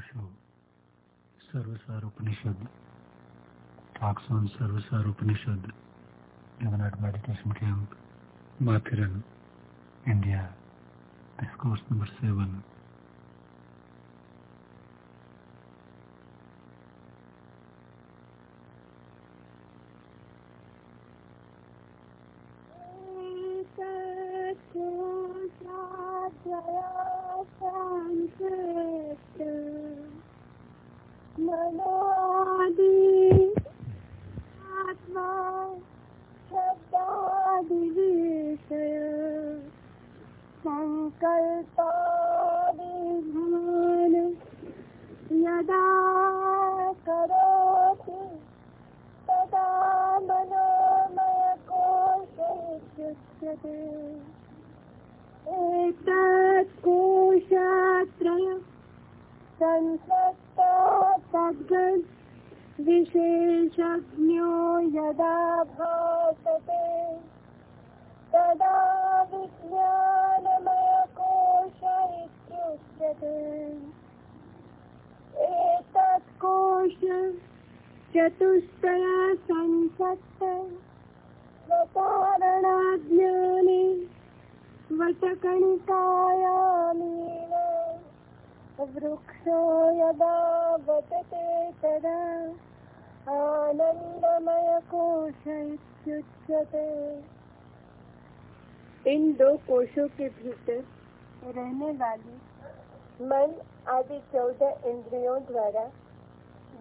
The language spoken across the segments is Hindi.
Osho Sarvasar Upanishad ऑक्सोन Sarvasar Upanishad Jagannath meditation camp Matheran India discourse number seven.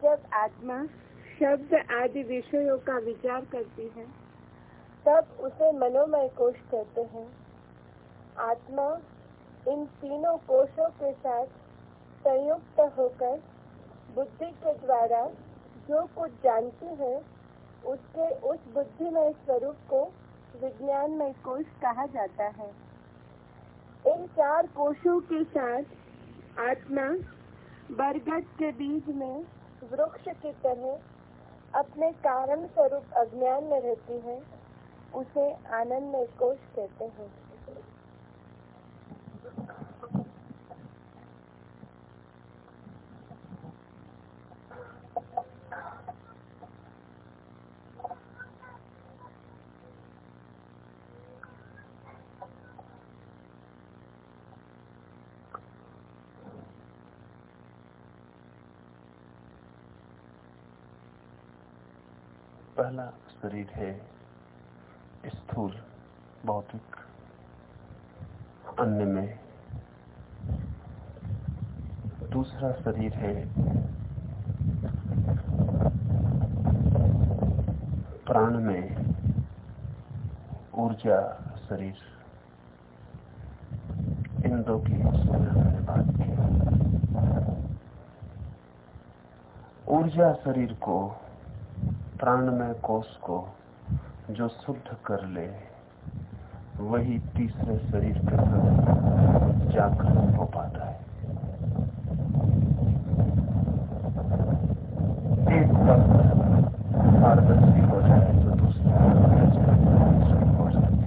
जब आत्मा शब्द आदि विषयों का विचार करती है, तब उसे मनोमय कोश कहते हैं। आत्मा इन तीनों कोशों के साथ संयुक्त होकर बुद्धि के द्वारा जो कुछ जानती है, उसके उस बुद्धिमय स्वरूप को विज्ञान में कोश कहा जाता है। इन चार कोशों के साथ आत्मा बरगद के बीज में वृक्ष की तरह अपने कारण स्वरूप अज्ञान में रहती है, उसे आनंद में कोश कहते हैं। पहला शरीर है स्थूल, भौतिक अन्य में दूसरा शरीर है प्राण में ऊर्जा शरीर। इन दो की बात की। ऊर्जा शरीर को प्राणमय कोष को जो शुद्ध कर ले, वही तीसरे शरीर के साथ जागृत हो पाता है एक वक्त पारदर्शी हो जाए तो दूसरा हो जाए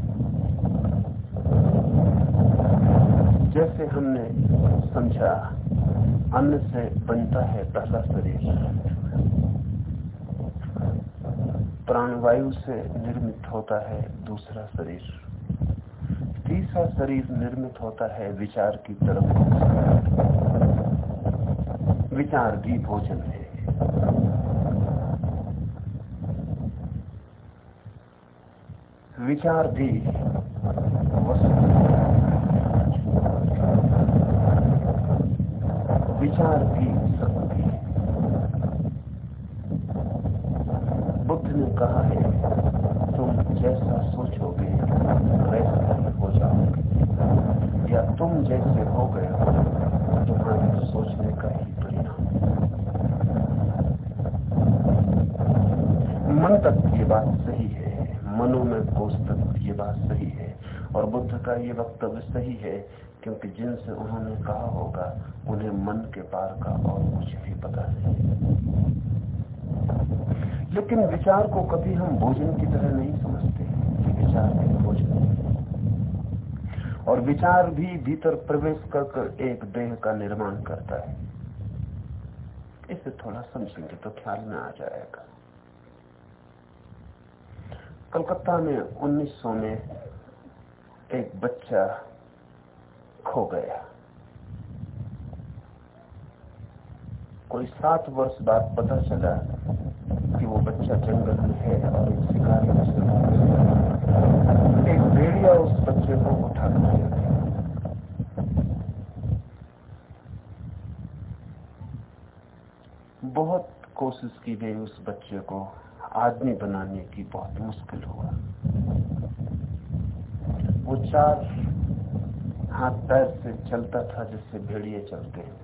जैसे हमने समझा अन्न से बनता है पहला शरीर प्राणवायु से निर्मित होता है दूसरा शरीर। तीसरा शरीर निर्मित होता है विचार की तरफ़। विचार भी भोजन है। विचार भी विचार भी ने कहा है, तुम जैसा सोचोगे, वैसा ही हो जाओगे। या तुम जैसे हो गए तुम्हारे सोचने का ही परिणाम मन तक ये बात सही है, मनो में कोष तक ये बात सही है, और बुद्ध का ये वक्तव्य सही है, क्योंकि जिनसे उन्होंने कहा होगा, उन्हें मन के पार का और कुछ भी पता नहीं। लेकिन विचार को कभी हम भोजन की तरह नहीं समझते, विचार भी भोजन। और विचार भी भीतर प्रवेश कर एक देह का निर्माण करता है। इसे थोड़ा समझेंगे तो ख्याल में आ जाएगा। कलकत्ता में 1900 में एक बच्चा खो गया। कोई सात वर्ष बाद पता चला कि वो बच्चा जंगल में है और एक शिकारी एक भेड़िया उस बच्चे को उठा कर बहुत कोशिश की गई उस बच्चे को आदमी बनाने की, बहुत मुश्किल हुआ। वो चार हाथ पैर से चलता था जिससे भेड़िए चलते हैं।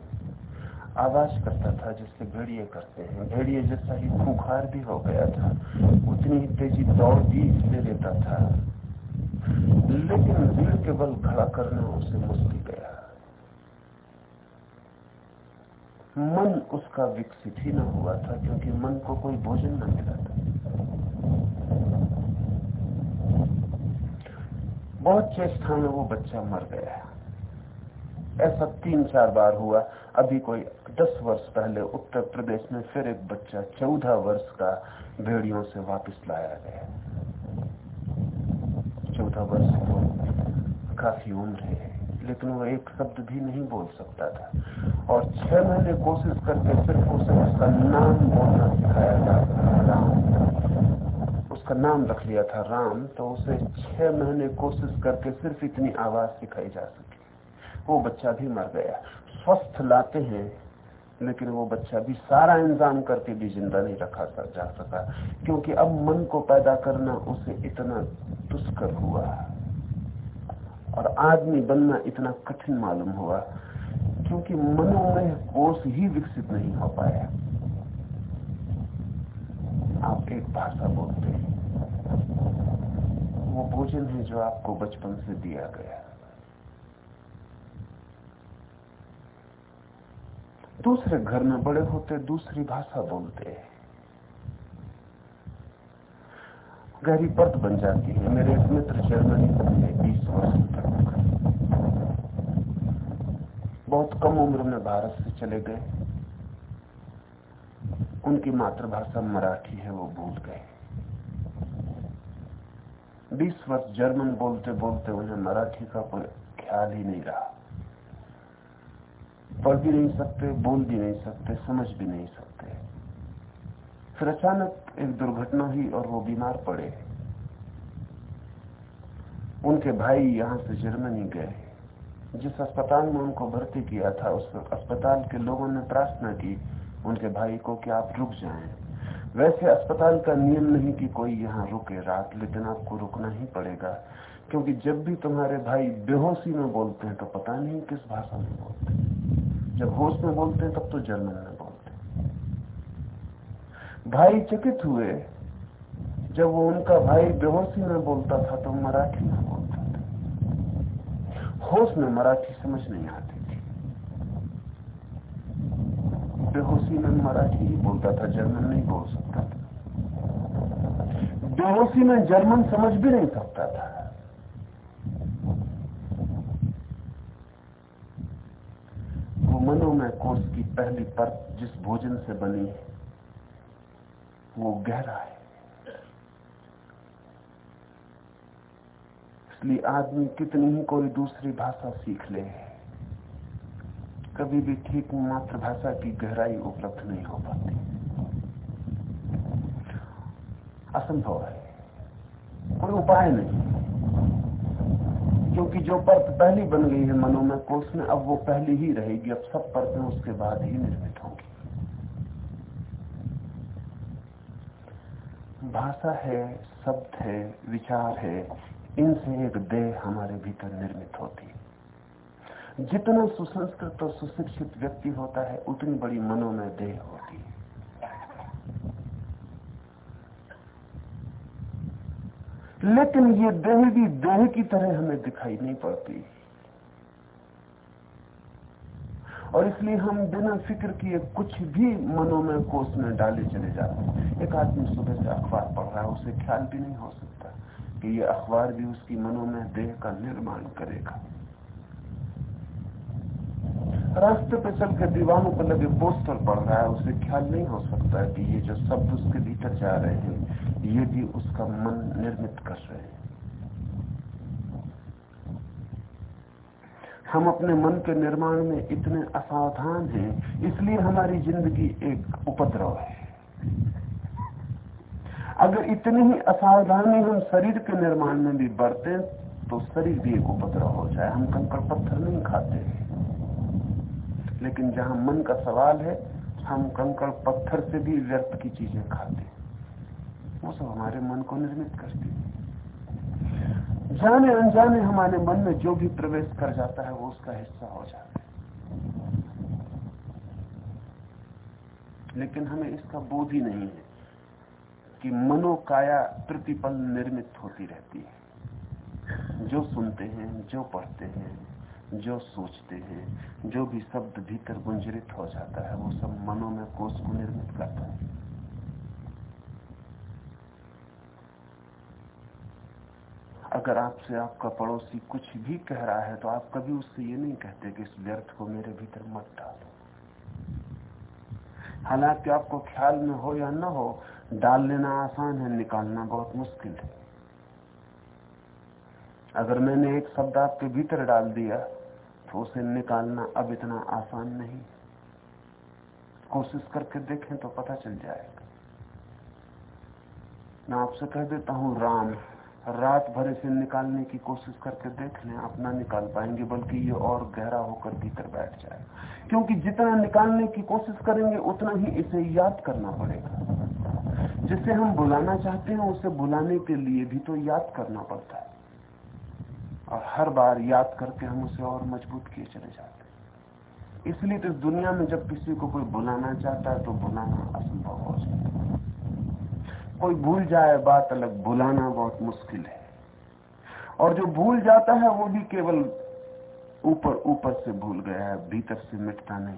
आवाज़ करता था जिससे भेड़िए करते हैं। भेड़िए जैसा ही खूखार भी हो गया था, उतनी ही तेज़ी दौड़ भी ले लेता था। लेकिन भीड़ के बल खड़ा करना उसे मुश्किल गया। मन उसका विकसित ही न हुआ था, क्योंकि मन को कोई भोजन न मिला था। बहुत चेष्टा में वो बच्चा मर गया। ऐसा तीन चार बार हुआ, अभी कोई दस वर्ष पहले उत्तर प्रदेश में फिर एक बच्चा चौदह वर्ष का भेड़ियों से वापस लाया गया। चौदह वर्ष तो काफ़ी उम्र है, लेकिन वो एक शब्द भी नहीं बोल सकता था। और छह महीने कोशिश करके सिर्फ़ उसे उसका नाम बोलना सिखाया था, राम। उसका नाम रख लिया था राम तो उसे छह महीने कोशिश करके सिर्फ़ इतनी आवाज़ सिखाई जा सकी। वो बच्चा भी मर गया। स्वस्थ लाते हैं लेकिन वो बच्चा भी सारा इंतज़ाम करके भी ज़िंदा नहीं रखा जा सका क्योंकि अब मन को पैदा करना उसे इतना दुष्कर हुआ। और आदमी बनना इतना कठिन मालूम हुआ, क्योंकि मनोमय कोष ही विकसित नहीं हो पाया। आप एक भाषा बोलते हैं। वो भोजन है जो आपको बचपन से दिया गया। दूसरे घर में बड़े होते, दूसरी भाषा बोलते गहरी परत बन जाती है। मेरे एक मित्र जर्मनी में बीस वर्ष तक। बहुत कम उम्र में भारत से चले गए। उनकी मातृभाषा मराठी है, वो भूल गए। बीस वर्ष जर्मन बोलते बोलते उन्हें मराठी का कोई ख्याल ही नहीं रहा। पढ़ भी नहीं सकते, बोल भी नहीं सकते, समझ भी नहीं सकते। फिर अचानक एक दुर्घटना हुई और वो बीमार पड़े। उनके भाई यहाँ से जर्मनी गए। जिस अस्पताल में उनको भर्ती किया था, उस अस्पताल के लोगों ने प्रार्थना की, उनके भाई को कि आप रुक जाएँ। वैसे अस्पताल का नियम नहीं कि कोई यहाँ रुके रात, लेकिन आपको रुकना ही पड़ेगा। क्योंकि जब भी तुम्हारे भाई बेहोशी में बोलते हैं तो पता नहीं किस भाषा में बोलते हैं। जब होश में बोलते हैं, तब तो जर्मन में बोलते हैं। भाई चकित हुए। जब वो उनका भाई बेहोशी में बोलता था तो मराठी में बोलता था। होश में मराठी समझ नहीं आती थी। बेहोशी में मराठी ही बोलता था जर्मन नहीं बोल सकता था। बेहोशी में जर्मन समझ भी नहीं सकता था। मनोमय कोष की पहली परत जिस भोजन से बनी है, वो गहरा है। इसलिए आदमी कितनी ही कोई दूसरी भाषा सीख ले, कभी भी ठीक मातृभाषा की गहराई उपलब्ध नहीं हो पाती। असंभव है, कोई उपाय नहीं। क्योंकि जो परत पहली बन गई है मनो में कोष में अब वो पहली ही रहेगी, अब सब परतें उसके बाद ही निर्मित होंगी। भाषा है, शब्द है, विचार है, इनसे एक देह हमारे भीतर निर्मित होती है। जितना सुसंस्कृत और सुशिक्षित व्यक्ति होता है, उतनी बड़ी मनोमय देह होती है लेकिन ये देह भी देह की तरह हमें दिखाई नहीं पड़ती। और इसलिए हम बिना फ़िक्र किए कुछ भी मनो में कोष में डाले चले जाते हैं। एक आदमी सुबह से अखबार पढ़ रहा है, उसे ख्याल भी नहीं हो सकता कि ये अखबार भी उसकी मनो में देह का निर्माण करेगा। रास्ते पे चल के दीवानों पर लगे पोस्टर पढ़ रहा है, उसे ख्याल नहीं हो सकता कि ये जो शब्द उसके भीतर जा रहे हैं ये भी उसका मन निर्मित कर रहे हैं। हम अपने मन के निर्माण में इतने असावधान हैं, इसलिए हमारी ज़िंदगी एक उपद्रव है। अगर इतनी ही असावधानी हम शरीर के निर्माण में भी बरते तो शरीर भी एक उपद्रव हो जाए। हम कंकड़ पत्थर नहीं खाते। लेकिन जहाँ मन का सवाल है, हम कंकड़ पत्थर से भी व्यर्थ की चीज़ें खाते वो हमारे मन को निर्मित करती है। जाने अनजाने हमारे मन में जो भी प्रवेश कर जाता है, वो उसका हिस्सा हो जाता है। लेकिन हमें इसका बोध ही नहीं है कि मनोकाया प्रतिपल निर्मित होती रहती है। जो सुनते हैं, जो पढ़ते हैं, जो सोचते हैं, जो भी शब्द भीतर गुंजरित हो जाता है, वो सब मनो में कोष को निर्मित करता है। अगर आपसे आपका पड़ोसी कुछ भी कह रहा है तो आप कभी उससे ये नहीं कहते कि इस व्यर्थ को मेरे भीतर मत डालो। हालाँकि आपको ख्याल में हो या न हो, डाल लेना आसान है, निकालना बहुत मुश्किल है। अगर मैंने एक शब्द आपके भीतर डाल दिया तो उसे निकालना अब इतना आसान नहीं। कोशिश करके देखें तो पता चल जाएगा। मैं आपसे कह देता हूँ, राम। रात भर इसे निकालने की कोशिश करके देख लें, अपना निकाल पाएँगे, बल्कि ये और गहरा होकर भीतर बैठ जाए। क्योंकि जितना निकालने की कोशिश करेंगे, उतना ही इसे याद करना पड़ेगा। जिसे हम बुलाना चाहते हैं, उसे बुलाने के लिए भी तो याद करना पड़ता है। और हर बार याद करके हम उसे और मज़बूत किए चले जाते हैं। इसलिए तो इस दुनिया में जब किसी को कोई बुलाना चाहता है तो बुलाना असंभव हो जाता है। कोई भूल जाए बात अलग, भुलाना बहुत मुश्किल है। और जो भूल जाता है, वो भी केवल ऊपर ऊपर से भूल गया है, भीतर से मिटता नहीं।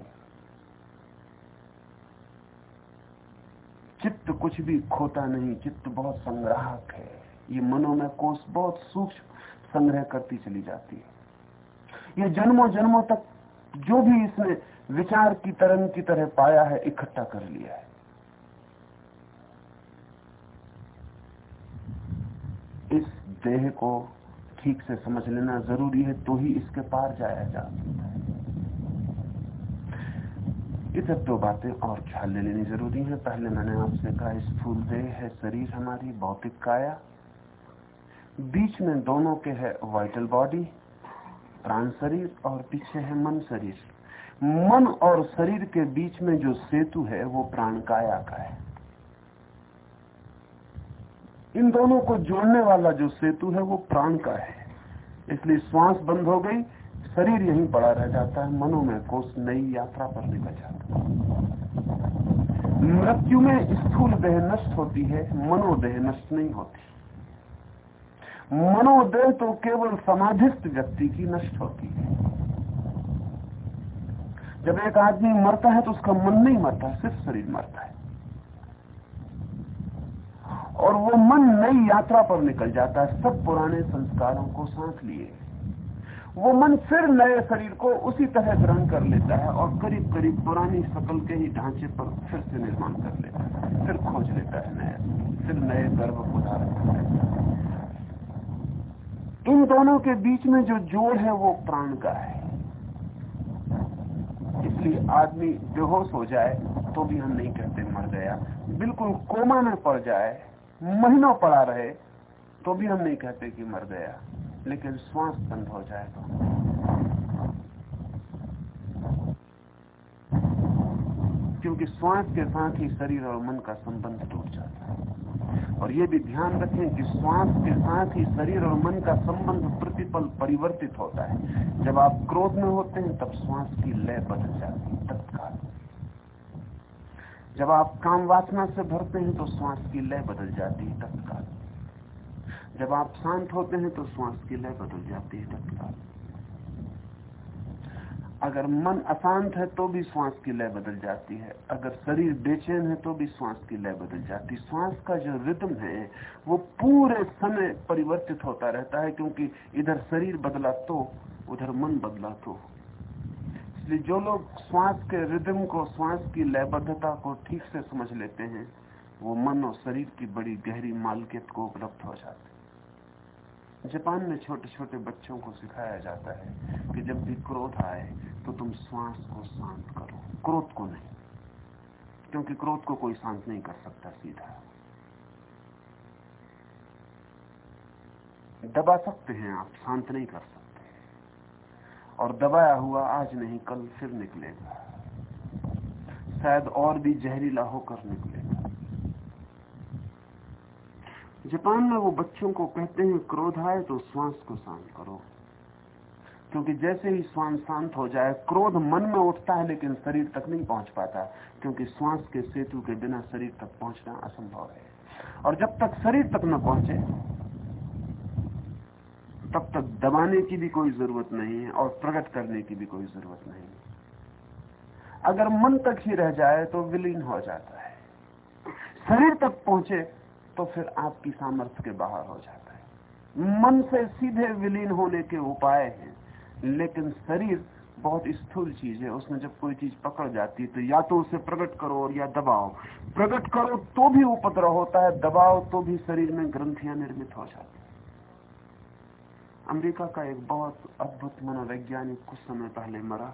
चित्त कुछ भी खोता नहीं, चित्त बहुत संग्राहक है। ये मनो में कोष बहुत सूक्ष्म संग्रह करती चली जाती है। ये जन्मों जन्मों तक जो भी इसने विचार की तरंग की तरह पाया है, इकट्ठा कर लिया है। इस देह को ठीक से समझ लेना ज़रूरी है तो ही इसके पार जाया जा सकता है। इधर दो बातें और ख्याल ले लेनी ज़रूरी है। पहले मैंने आपसे कहा स्थूल देह है, शरीर हमारी, भौतिक काया। बीच में दोनों के है वाइटल बॉडी प्राण शरीर और पीछे है मन शरीर। मन और शरीर के बीच में जो सेतु है, वो प्राण काया का है। इन दोनों को जोड़ने वाला जो सेतु है, वो प्राण का है। इसलिए श्वास बंद हो गई, शरीर यहीं पड़ा रह जाता है, मनो में कोष नई यात्रा पर निकल जाता है। मृत्यु में स्थूल देह नष्ट होती है मनोदेह नष्ट नहीं होती। मनोदेह तो केवल समाधिस्थ व्यक्ति की नष्ट होती है। जब एक आदमी मरता है तो उसका मन नहीं मरता, सिर्फ़ शरीर मरता है। और वो मन नई यात्रा पर निकल जाता है। सब पुराने संस्कारों को साथ लिए। वो मन फिर नए शरीर को उसी तरह ग्रहण कर लेता है और करीब करीब पुरानी शकल के ही ढांचे पर फिर से निर्माण कर लेता है। फिर खोज लेता है नया। फिर नए गर्भ को धारण इन दोनों के बीच में जो जोड़ है, वो प्राण का है। इसलिए आदमी बेहोश हो जाए तो भी हम नहीं कहते मर गया। बिल्कुल कोमा में पड़ जाए। महीनों पड़ा रहे तो भी हम नहीं कहते कि मर गया, लेकिन श्वास बंद हो जाए तो। क्योंकि श्वास के साथ ही शरीर और मन का संबंध टूट जाता है। और ये भी ध्यान रखें कि श्वास के साथ ही शरीर और मन का संबंध प्रतिपल परिवर्तित होता है। जब आप क्रोध में होते हैं, तब श्वास की लय बदल जाती है तत्काल जब आप काम वासना से भरते हैं तो श्वास की लय बदल जाती है तत्काल। जब आप शांत होते हैं तो श्वास की लय बदल जाती है तत्काल। अगर मन अशांत है तो भी श्वास की लय बदल जाती है। अगर शरीर बेचैन है तो भी श्वास की लय बदल जाती है। श्वास का जो रिदम है, वो पूरे समय परिवर्तित होता रहता है, क्योंकि इधर शरीर बदला तो उधर मन बदला तो। इसलिए जो लोग श्वास के रिदम को, श्वास की लयबद्धता को ठीक से समझ लेते हैं, वो मन और शरीर की बड़ी गहरी मालकियत को उपलब्ध हो जाते हैं। जापान में छोटे छोटे बच्चों को सिखाया जाता है कि जब भी क्रोध आए तो तुम श्वास को शांत करो। क्रोध को नहीं, क्योंकि क्रोध को कोई शांत नहीं कर सकता सीधा। दबा सकते हैं आप, शांत नहीं कर सकते। और दबाया हुआ आज नहीं, कल फिर निकलेगा। शायद और भी जहरीला होकर निकलेगा। जापान में वो बच्चों को कहते हैं क्रोध आए तो श्वास को शांत करो। क्योंकि जैसे ही श्वास शांत हो जाए, क्रोध मन में उठता है, लेकिन शरीर तक नहीं पहुँच पाता, क्योंकि श्वास के सेतु के बिना शरीर तक पहुँचना असंभव है। और जब तक शरीर तक न पहुँचे तब तक दबाने की भी कोई ज़रूरत नहीं है और प्रकट करने की भी कोई ज़रूरत नहीं है। अगर मन तक ही रह जाए तो विलीन हो जाता है। शरीर तक पहुँचे तो फिर आपकी सामर्थ्य के बाहर हो जाता है। मन से सीधे विलीन होने के उपाय हैं, लेकिन शरीर बहुत स्थूल चीज़ है। उसमें जब कोई चीज़ पकड़ जाती है तो या तो उसे प्रकट करो और या दबाओ। प्रकट करो तो भी उपद्रव होता है, दबाओ तो भी शरीर में ग्रंथियाँ निर्मित हो जाती अमेरिका का एक बहुत अद्भुत मनोवैज्ञानिक कुछ समय पहले मरा।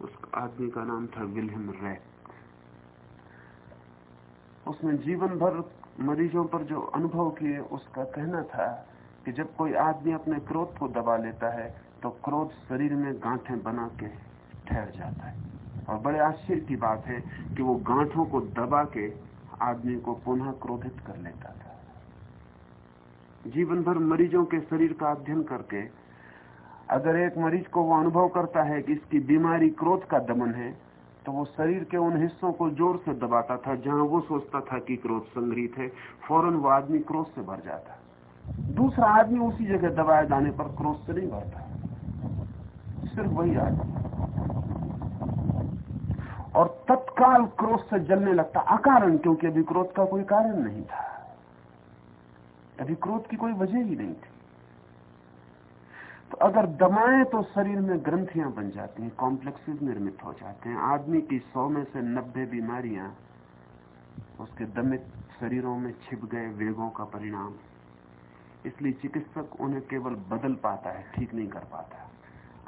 उस आदमी का नाम था विलियम रैक। उसने जीवन भर मरीजों पर जो अनुभव किए, उसका कहना था कि जब कोई आदमी अपने क्रोध को दबा लेता है तो क्रोध शरीर में गांठें बना के ठहर जाता है। और बड़े आश्चर्य की बात है कि वो गांठों को दबा के आदमी को पुनः क्रोधित कर लेता था। जीवन भर मरीजों के शरीर का अध्ययन करके, अगर एक मरीज़ को वो अनुभव करता है कि इसकी बीमारी क्रोध का दमन है तो वो शरीर के उन हिस्सों को ज़ोर से दबाता था जहाँ वो सोचता था कि क्रोध संग्रहित है, फ़ौरन वो आदमी क्रोध से भर जाता। दूसरा आदमी उसी जगह दबाए जाने पर क्रोध से नहीं भरता। सिर्फ़ वही आदमी। और तत्काल क्रोध से जलने लगता, अकारण, क्योंकि अभी क्रोध का कोई कारण नहीं था। अभी क्रोध की कोई वजह ही नहीं थी। तो अगर दमाएँ तो शरीर में ग्रंथियाँ बन जाती हैं, कॉम्प्लेक्सेस निर्मित हो जाते हैं। आदमी की सौ में से नब्बे बीमारियाँ उसके दमित शरीरों में छिप गए वेगों का परिणाम। इसलिए चिकित्सक उन्हें केवल बदल पाता है, ठीक नहीं कर पाता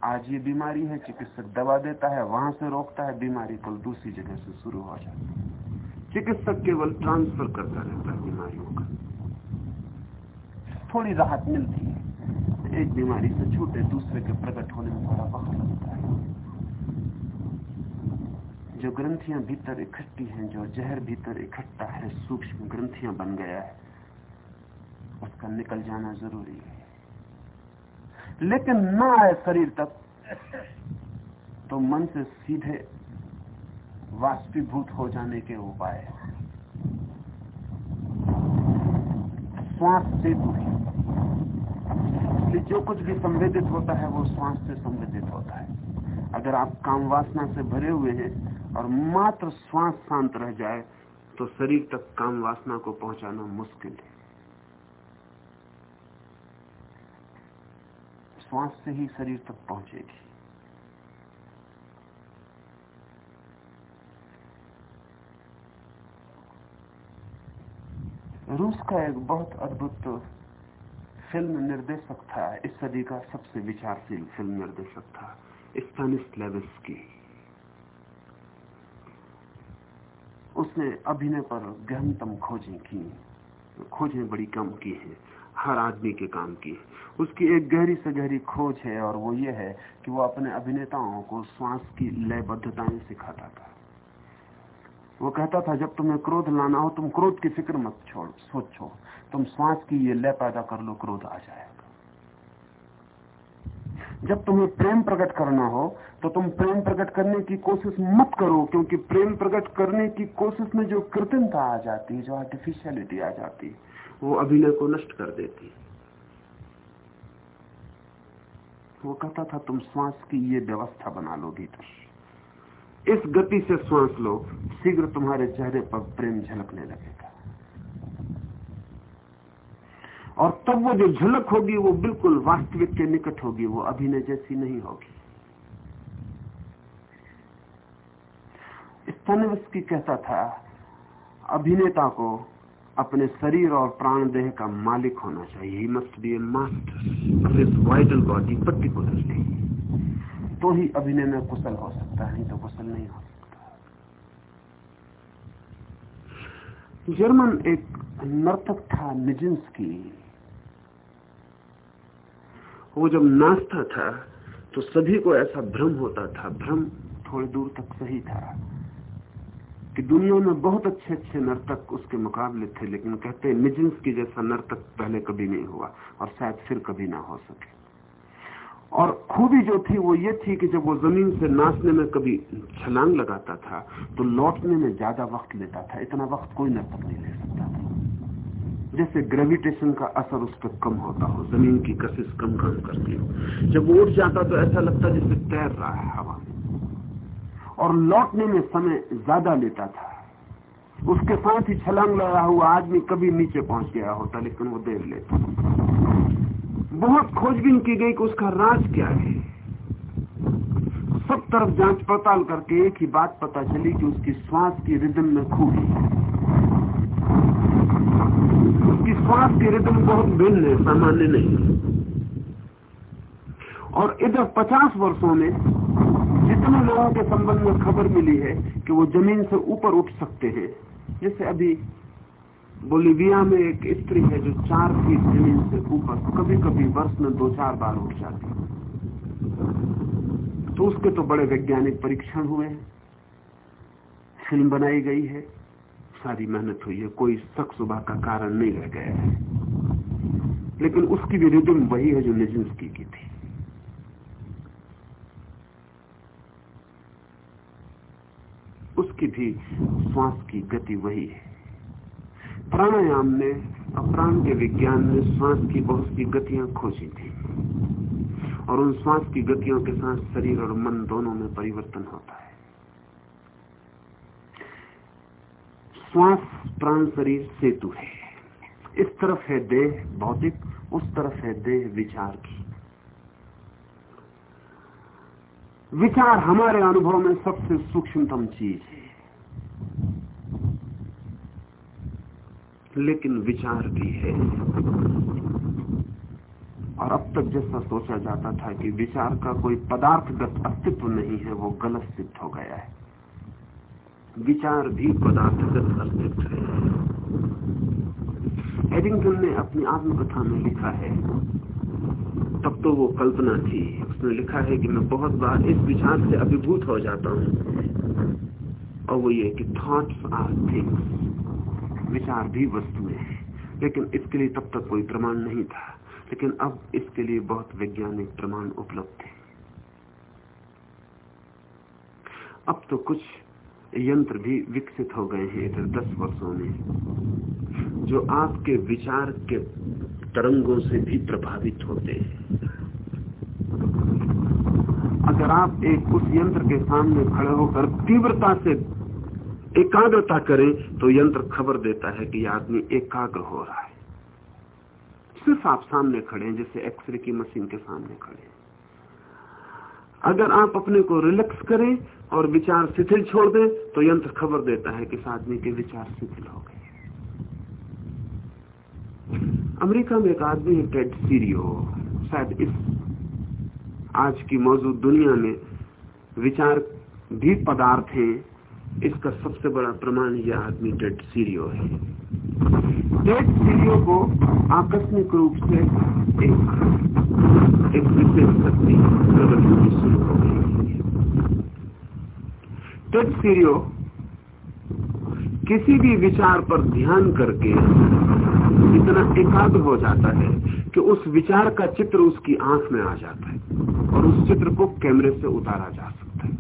आज ये बीमारी है, चिकित्सक दवा देता है, वहाँ से रोकता है, बीमारी कल दूसरी जगह से शुरू हो जाती है। चिकित्सक केवल ट्रांसफ़र करता रहता है बीमारियों का। थोड़ी राहत मिलती है। एक बीमारी से छूटे, दूसरे के प्रकट होने में थोड़ा वक्त लगता है। जो ग्रंथियाँ भीतर इकट्ठी हैं, जो जहर भीतर इकट्ठा है, सूक्ष्म ग्रंथियाँ बन गया है, उसका निकल जाना ज़रूरी है। लेकिन न आए शरीर तक तो मन से सीधे वाष्पीभूत हो जाने के उपाय श्वास से दूरी। इसलिए जो कुछ भी संवेदित होता है, वो श्वास से संवेदित होता है। अगर आप काम वासना से भरे हुए हैं और मात्र श्वास शांत रह जाए तो शरीर तक काम वासना को पहुंचाना मुश्किल है। श्वास से ही शरीर तक पहुंचेगी। रूस का एक बहुत अद्भुत फ़िल्म निर्देशक था, इस सदी का सबसे विचारशील फ़िल्म निर्देशक था स्टानिस की उसने अभिनय पर गहनतम खोजें की, खोजें बड़ी कम की हैं, हर आदमी के काम की। उसकी एक गहरी से गहरी खोज है और वो ये है कि वो अपने अभिनेताओं को श्वास की लयबद्धताएँ सिखाता था। वो कहता था, जब तुम्हें क्रोध लाना हो, तुम क्रोध की फ़िक्र मत छोड़, सोचो। तुम श्वास की ये लय पैदा कर लो, क्रोध आ जाएगा। जब तुम्हें प्रेम प्रकट करना हो तो तुम प्रेम प्रकट करने की कोशिश मत करो, क्योंकि प्रेम प्रकट करने की कोशिश में जो कृत्रिमता आ जाती है, जो आर्टिफिशियलिटी आ जाती है, वो अभिनय को नष्ट कर देती वो कहता था, तुम श्वास की ये व्यवस्था बना लो, भीतर। इस गति से श्वास लो, शीघ्र तुम्हारे चेहरे पर प्रेम झलकने लगेगा। और तब वो जो झलक होगी वो बिल्कुल वास्तविक के निकट होगी, वो अभिनय जैसी नहीं होगी। स्टनवस्की कहता था, अभिनेता को अपने शरीर और प्राण देह का मालिक होना चाहिए। He must be a master vital body particularly तो ही अभिनय में कुशल हो सकता है तो कुशल नहीं हो सकता। जर्मन एक नर्तक था निजिंस्की वो जब नाचता था तो सभी को ऐसा भ्रम होता था, भ्रम थोड़ी दूर तक सही था, कि दुनिया में बहुत अच्छे अच्छे नर्तक उसके मुकाबले थे, लेकिन कहते निजिंस की जैसा नर्तक पहले कभी नहीं हुआ, और शायद फिर कभी ना हो सके। और खूबी जो थी, वो ये थी कि जब वो ज़मीन से नाचने में कभी छलांग लगाता था तो लौटने में ज़्यादा वक्त लेता था, इतना वक्त कोई नर्तक नहीं ले सकता था। जैसे ग्रेविटेशन का असर उस पर कम होता हो, ज़मीन की कशिश कम काम करती हो। जब उठ जाता तो ऐसा लगता जैसे तैर रहा है हवा। और लौटने में समय ज़्यादा लेता था। उसके साथ ही छलांग लगा हुआ आदमी कभी नीचे पहुँच गया होता, लेकिन वो देर लेता। बहुत खोजबीन की गई कि उसका राज क्या है। सब तरफ़ जाँच पड़ताल करके एक ही बात पता चली कि उसकी श्वास की रिदम में खूबी उसकी श्वास की रिदम बहुत भिन्न है, सामान्य नहीं और इधर पचास वर्षों में जितने लोगों के संबंध में खबर मिली है कि वो ज़मीन से ऊपर उठ सकते हैं, जैसे अभी बोलीविया में एक स्त्री है जो चार फीट ज़मीन से ऊपर कभी कभी वर्ष में दो चार बार उठ जाती तो उसके तो बड़े वैज्ञानिक परीक्षण हुए हैं। फ़िल्म बनाई गई है। सारी मेहनत हुई है, कोई शक सुबह का कारण नहीं रह गया है। लेकिन उसकी भी रिदम वही है जो निजिंस्की की थी। उसकी भी श्वास की गति वही है। प्राणायाम ने अप्राण के विज्ञान ने श्वास की बहुत सी गतियाँ खोजी थी। और उन श्वास की गतियों के साथ शरीर और मन दोनों में परिवर्तन होता है। श्वास प्राण शरीर सेतु है। इस तरफ़ है देह भौतिक, उस तरफ़ है देह विचार की। विचार हमारे अनुभव में सबसे सूक्ष्मतम चीज़ है। लेकिन विचार भी है। और अब तक जैसा सोचा जाता था कि विचार का कोई पदार्थगत अस्तित्व नहीं है, वो गलत सिद्ध हो गया है। विचार भी पदार्थगत अस्तित्व है। एडिंगटन ने अपनी आत्मकथा में लिखा है। तब तो वो कल्पना थी। उसने लिखा है कि मैं बहुत बार इस विचार से अभिभूत हो जाता हूँ। और वो ये कि थॉट्स आर थिंग्स विचार भी वस्तुएँ हैं। लेकिन इसके लिए तब तक कोई प्रमाण नहीं था। लेकिन अब इसके लिए बहुत वैज्ञानिक प्रमाण उपलब्ध थे अब तो कुछ यंत्र भी विकसित हो गए हैं इधर दस वर्षों में, जो आपके विचार के तरंगों से भी प्रभावित होते हैं। अगर आप एक उस यंत्र के सामने खड़े होकर तीव्रता से एकाग्रता करें तो यंत्र खबर देता है कि आदमी एकाग्र हो रहा है। सिर्फ़ आप सामने खड़े हैं, जैसे एक्सरे की मशीन के सामने खड़े हैं। अगर आप अपने को रिलैक्स करें और विचार शिथिल छोड़ दें तो यंत्र खबर देता है कि आदमी के विचार शिथिल हो गए। अमेरिका में एक आदमी है, टेड सीरियो। शायद इस आज की मौजूद दुनिया में विचार भी पदार्थ है। इसका सबसे बड़ा प्रमाण यह आदमी टेड सीरियो है। टेड सीरियो को आकस्मिक रूप से एक एक विशेष शक्ति होनी शुरू हो गई टेड सीरियो किसी भी विचार पर ध्यान करके इतना एकाग्र हो जाता है कि उस विचार का चित्र उसकी आँख में आ जाता है और उस चित्र को कैमरे से उतारा जा सकता है।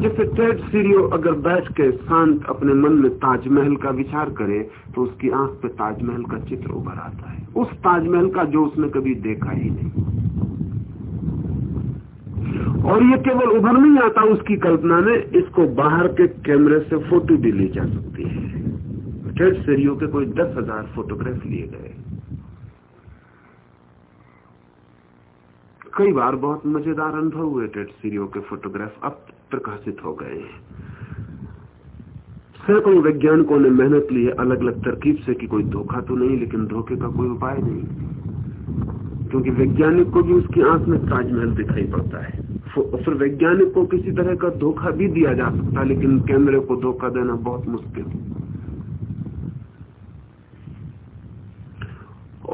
जैसे टेड सीरियो अगर बैठ के शांत अपने मन में ताजमहल का विचार करे तो उसकी आँख पे ताजमहल का चित्र उभर आता है। उस ताजमहल का जो उसने कभी देखा ही नहीं। और ये केवल उभर नहीं आता, उसकी कल्पना में इसको बाहर के कैमरे से फ़ोटो भी ली जा सकती है। टेड सीरियो के कोई दस हज़ार फोटोग्राफ लिए गए। कई बार बहुत मज़ेदार अनुभव हुए टेट सीरियो के फोटोग्राफ अब प्रकाशित हो गए हैं। सैकड़ों वैज्ञानिकों ने मेहनत ली है अलग अलग तरकीब से कि कोई धोखा तो नहीं, लेकिन धोखे का कोई उपाय नहीं। क्योंकि वैज्ञानिक को भी उसकी आँख में ताजमहल दिखाई पड़ता है। फिर वैज्ञानिक को किसी तरह का धोखा भी दिया जा सकता है, लेकिन कैमरे को धोखा देना बहुत मुश्किल।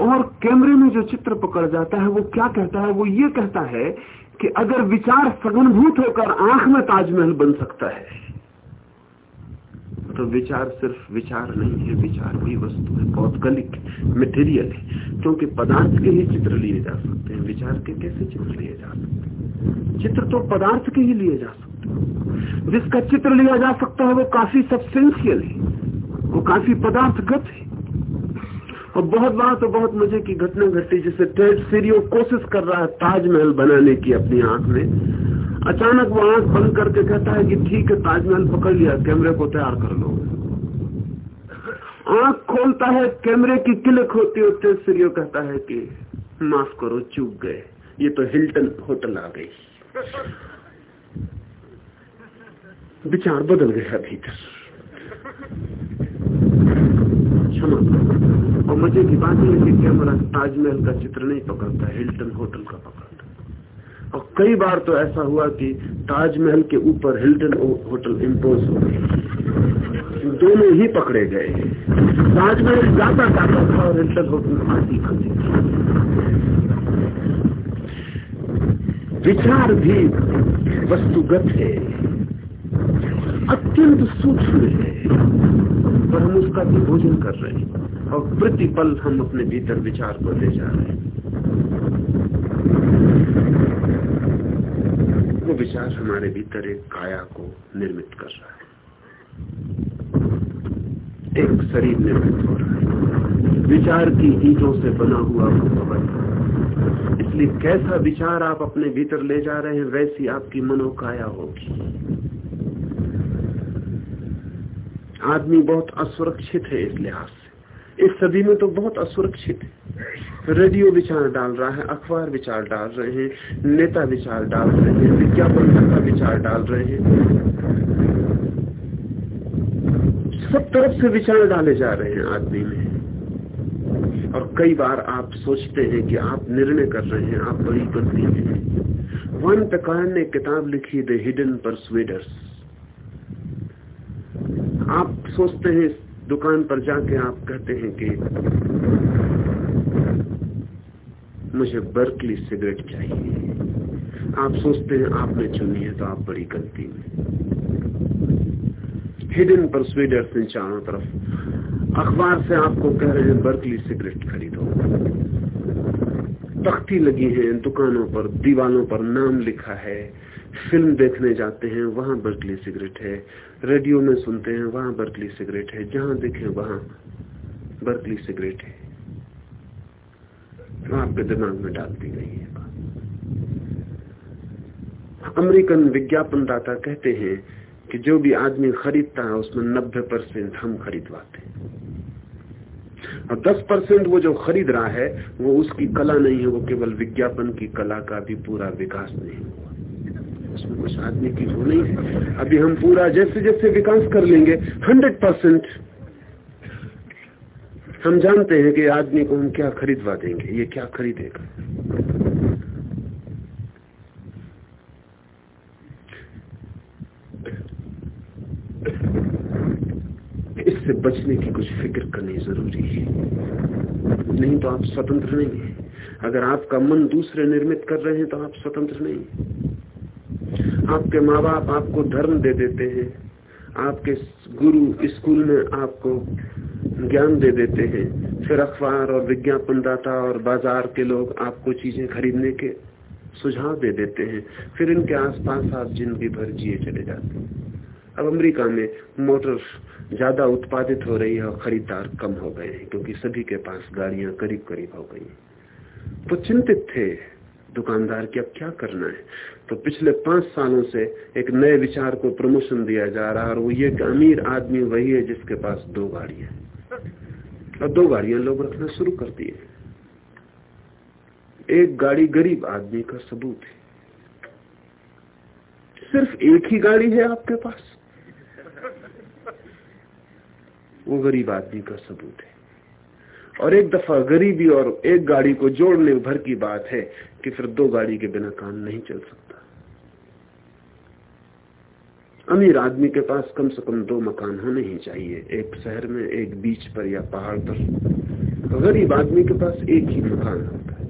और कैमरे में जो चित्र पकड़ जाता है, वो क्या कहता है? वो ये कहता है कि अगर विचार सघनभूत होकर आँख में ताजमहल बन सकता है तो विचार सिर्फ़ विचार नहीं है, विचार भी वस्तु है पौधगलिक मटेरियल है, क्योंकि पदार्थ के ही चित्र लिए जा सकते हैं। विचार के कैसे चित्र लिए जा सकते हैं? चित्र तो पदार्थ के ही लिए जा सकते जिसका चित्र लिया जा सकता है, वो काफ़ी सब्सटेंशियल है। वो काफ़ी पदार्थगत है। और बहुत बार तो बहुत मज़े की घटना घटी, जिसे टेड सीरियो कोशिश कर रहा है ताजमहल बनाने की अपनी आँख में। अचानक वो आँख बंद करके कहता है कि ठीक है, ताजमहल पकड़ लिया, कैमरे को तैयार कर लो। आँख खोलता है, कैमरे की क्लिक होती है टेड सीरियो कहता है कि माफ़ करो, चूक गए। ये तो हिल्टन होटल आ गई। विचार बदल गया भीतर क्षमा और मज़े की बात है कि कैमरा ताजमहल का चित्र नहीं पकड़ता, हिल्टन होटल का पकड़ता। और कई बार तो ऐसा हुआ कि ताजमहल के ऊपर हिल्टन होटल इम्पोज हो गई दोनों ही पकड़े गए। ताजमहल ज़्यादा जाता था और हिल्टन होटल फांसी फंसी विचार भी वस्तुगत है। अत्यंत सूक्ष्म है। पर हम उसका भी भोजन कर रहे हैं और प्रतिपल हम अपने भीतर विचार को ले जा रहे हैं। वो विचार हमारे भीतर एक काया को निर्मित कर रहा है। एक शरीर निर्मित हो रहा है विचार की ईटों से बना हुआ भवन इसलिए कैसा विचार आप अपने भीतर ले जा रहे हैं, वैसी आपकी मनोकाया होगी। आदमी बहुत असुरक्षित है इस लिहाज से। इस सदी में तो बहुत असुरक्षित है। रेडियो विचार डाल रहा है, अखबार विचार डाल रहे हैं, नेता विचार डाल रहे हैं, विज्ञापन का विचार डाल रहे हैं। सब तरफ़ से विचार डाले जा रहे हैं आदमी में। और कई बार आप सोचते हैं कि आप निर्णय कर रहे हैं, आप बड़ी गलती में वन प्रकार ने किताब लिखी द हिडन परसुएडर्स आप सोचते हैं, दुकान पर जाके आप कहते हैं कि मुझे बर्कली सिगरेट चाहिए। आप सोचते हैं, आपने चुनी है तो आप बड़ी गलती में हिडन परसुएडर से चारों तरफ़। अखबार से आपको कह रहे हैं बर्कली सिगरेट खरीदो। तख्ती लगी है, दुकानों पर, दीवानों पर नाम लिखा है। फ़िल्म देखने जाते हैं, वहाँ बर्कली सिगरेट है। रेडियो में सुनते हैं, वहाँ बर्कली सिगरेट है। जहाँ देखें, वहाँ बर्कली सिगरेट है। तो आपके दिमाग में डाल दी गई है अमेरिकन विज्ञापन दाता कहते हैं कि जो भी आदमी खरीदता है, उसमें नब्बे परसेंट हम खरीदवाते और दस परसेंट वो जो खरीद रहा है, वो उसकी कला नहीं है, वो केवल विज्ञापन की कला का भी पूरा विकास नहीं हुआ। उसमें कुछ आदमी की वो नहीं है। अभी हम पूरा जैसे जैसे विकास कर लेंगे, हंड्रेड परसेंट। हम जानते हैं कि आदमी को हम क्या खरीदवा देंगे, ये क्या खरीदेगा? बचने की कुछ फ़िक्र करनी ज़रूरी है। नहीं तो आप स्वतंत्र नहीं है। अगर आपका मन दूसरे निर्मित कर रहे हैं तो आप स्वतंत्र नहीं आपके माँ बाप आपको धर्म दे देते हैं। आपके गुरु स्कूल में आपको ज्ञान दे देते हैं। फिर अखबार और विज्ञापन दाता और बाज़ार के लोग आपको चीज़ें खरीदने के सुझाव दे देते हैं। फिर इनके आसपास आप ज़िंदगी भर जिए चले जाते हैं। अब अमेरिका में मोटर ज़्यादा उत्पादित हो रही है और खरीदार कम हो गए हैं, क्योंकि सभी के पास गाड़ियाँ करीब करीब हो गई तो चिंतित थे दुकानदार की अब क्या करना है? तो पिछले पाँच सालों से एक नए विचार को प्रमोशन दिया जा रहा है और वो ये अमीर आदमी वही है जिसके पास दो गाड़ियाँ और दो गाड़ियाँ लोग रखना शुरू कर दिए। एक गाड़ी गरीब आदमी का सबूत है। सिर्फ़ एक ही गाड़ी है आपके पास? वो गरीब आदमी का सबूत है। और एक दफ़ा गरीबी और एक गाड़ी को जोड़ने भर की बात है कि फिर दो गाड़ी के बिना काम नहीं चल सकता। अमीर आदमी के पास कम से कम दो मकान होने ही चाहिए, एक शहर में, एक बीच पर या पहाड़ पर। गरीब आदमी के पास एक ही मकान होता है।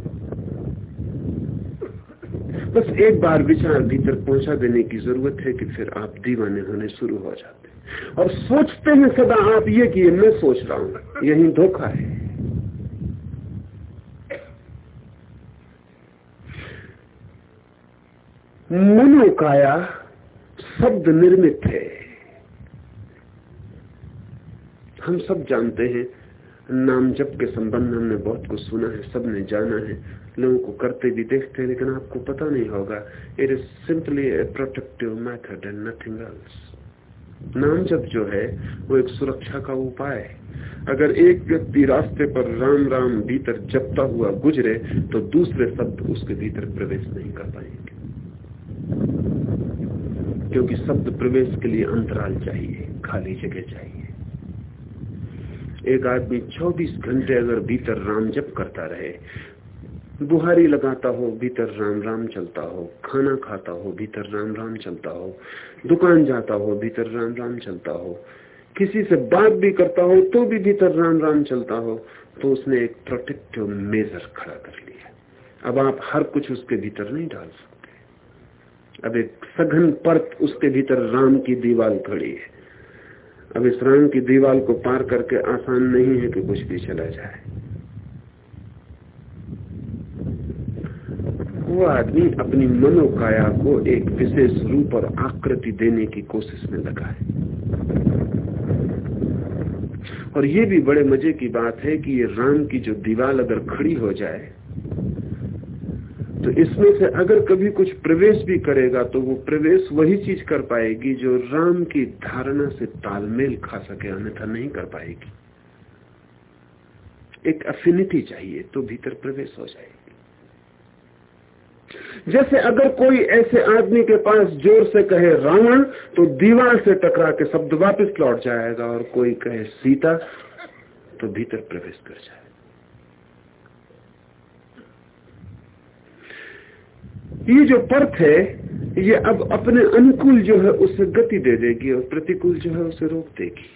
बस एक बार विचार भीतर पहुँचा देने की ज़रूरत है कि फिर आप दीवाने होने शुरू हो जाते और सोचते हैं सदा आप ये कि मैं सोच रहा हूँ, यही धोखा है। मनोकाया शब्द निर्मित है। हम सब जानते हैं, नाम जप के संबंध में हमने बहुत कुछ सुना है, सबने जाना है। लोगों को करते भी देखते हैं, लेकिन आपको पता नहीं होगा। It is simply a protective method and nothing else नाम जब जो है, वो एक सुरक्षा का उपाय है। अगर एक व्यक्ति रास्ते पर राम राम भीतर जपता हुआ गुजरे तो दूसरे शब्द उसके भीतर प्रवेश नहीं कर पाएँगे। क्योंकि शब्द प्रवेश के लिए अंतराल चाहिए, खाली जगह चाहिए। एक आदमी 24 घंटे अगर भीतर राम जप करता रहे बुहारी लगाता हो, भीतर राम राम चलता हो, खाना खाता हो, भीतर राम राम चलता हो, दुकान जाता हो, भीतर राम राम चलता हो, किसी से बात भी करता हो तो भी भीतर राम राम चलता हो तो उसने एक प्रोटेक्टिव मेजर खड़ा कर लिया। अब आप हर कुछ उसके भीतर नहीं डाल सकते। अब एक सघन परत उसके भीतर राम की दीवार खड़ी है। अब इस राम की दीवार को पार करके आसान नहीं है कि कुछ भी चला जाए। वो आदमी अपनी मनोकाया को एक विशेष रूप और आकृति देने की कोशिश में लगा है। और ये भी बड़े मज़े की बात है कि ये राम की जो दीवार अगर खड़ी हो जाए तो इसमें से अगर कभी कुछ प्रवेश भी करेगा तो वो प्रवेश वही चीज़ कर पाएगी जो राम की धारणा से तालमेल खा सके, अन्यथा नहीं कर पाएगी। एक अफिनिटी चाहिए तो भीतर प्रवेश हो जाएगी। जैसे अगर कोई ऐसे आदमी के पास ज़ोर से कहे रावण तो दीवार से टकरा के शब्द वापस लौट जाएगा और कोई कहे सीता तो भीतर प्रवेश कर जाए ये जो पर्थ है, ये अब अपने अनुकूल जो है, उसे गति दे देगी और प्रतिकूल जो है, उसे रोक देगी।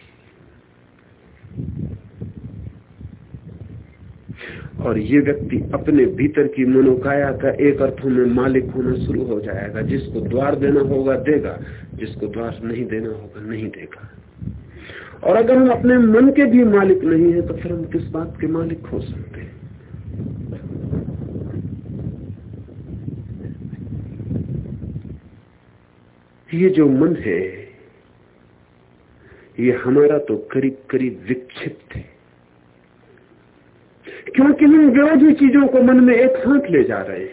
और ये व्यक्ति अपने भीतर की मनोकाया का एक अर्थों में मालिक होना शुरू हो जाएगा। जिसको द्वार देना होगा, देगा। जिसको द्वार नहीं देना होगा, नहीं देगा। और अगर हम अपने मन के भी मालिक नहीं है तो फिर हम किस बात के मालिक हो सकते हैं? ये जो मन है, ये हमारा तो करीब करीब विक्षिप्त है। क्योंकि हम विरोधी चीज़ों को मन में एक साथ ले जा रहे हैं।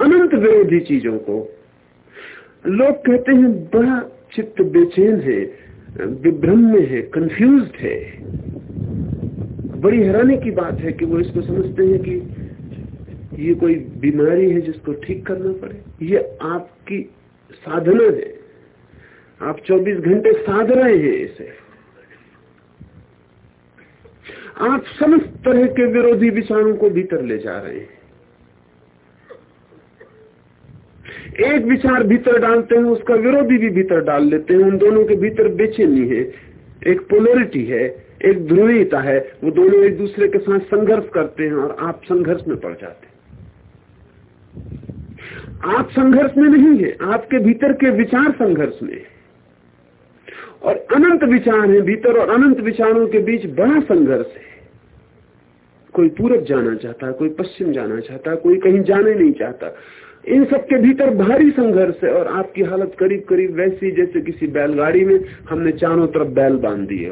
अनंत विरोधी चीज़ों को। लोग कहते हैं, बड़ा चित्त बेचैन है, विभ्रम में है कंफ्यूज है। बड़ी हैरानी की बात है कि वो इसको समझते हैं कि ये कोई बीमारी है जिसको ठीक करना पड़े। ये आपकी साधना है। आप 24 घंटे साध रहे हैं इसे। आप समस्त तरह के विरोधी विचारों को भीतर ले जा रहे हैं। एक विचार भीतर डालते हैं, उसका विरोधी भी भीतर डाल लेते हैं। उन दोनों के भीतर बेचैनी है, एक पोलरिटी है, एक ध्रुवीयता है। वो दोनों एक दूसरे के साथ संघर्ष करते हैं और आप संघर्ष में पड़ जाते हैं। आप संघर्ष में नहीं है, आपके भीतर के विचार संघर्ष में और अनंत विचार है भीतर और अनंत विचारों के बीच बड़ा संघर्ष है। कोई पूरब जाना चाहता है कोई पश्चिम जाना चाहता है कोई कहीं जाने नहीं चाहता। इन सब के भीतर भारी संघर्ष है और आपकी हालत करीब करीब वैसी जैसे किसी बैलगाड़ी में हमने चारों तरफ़ बैल बाँध दिए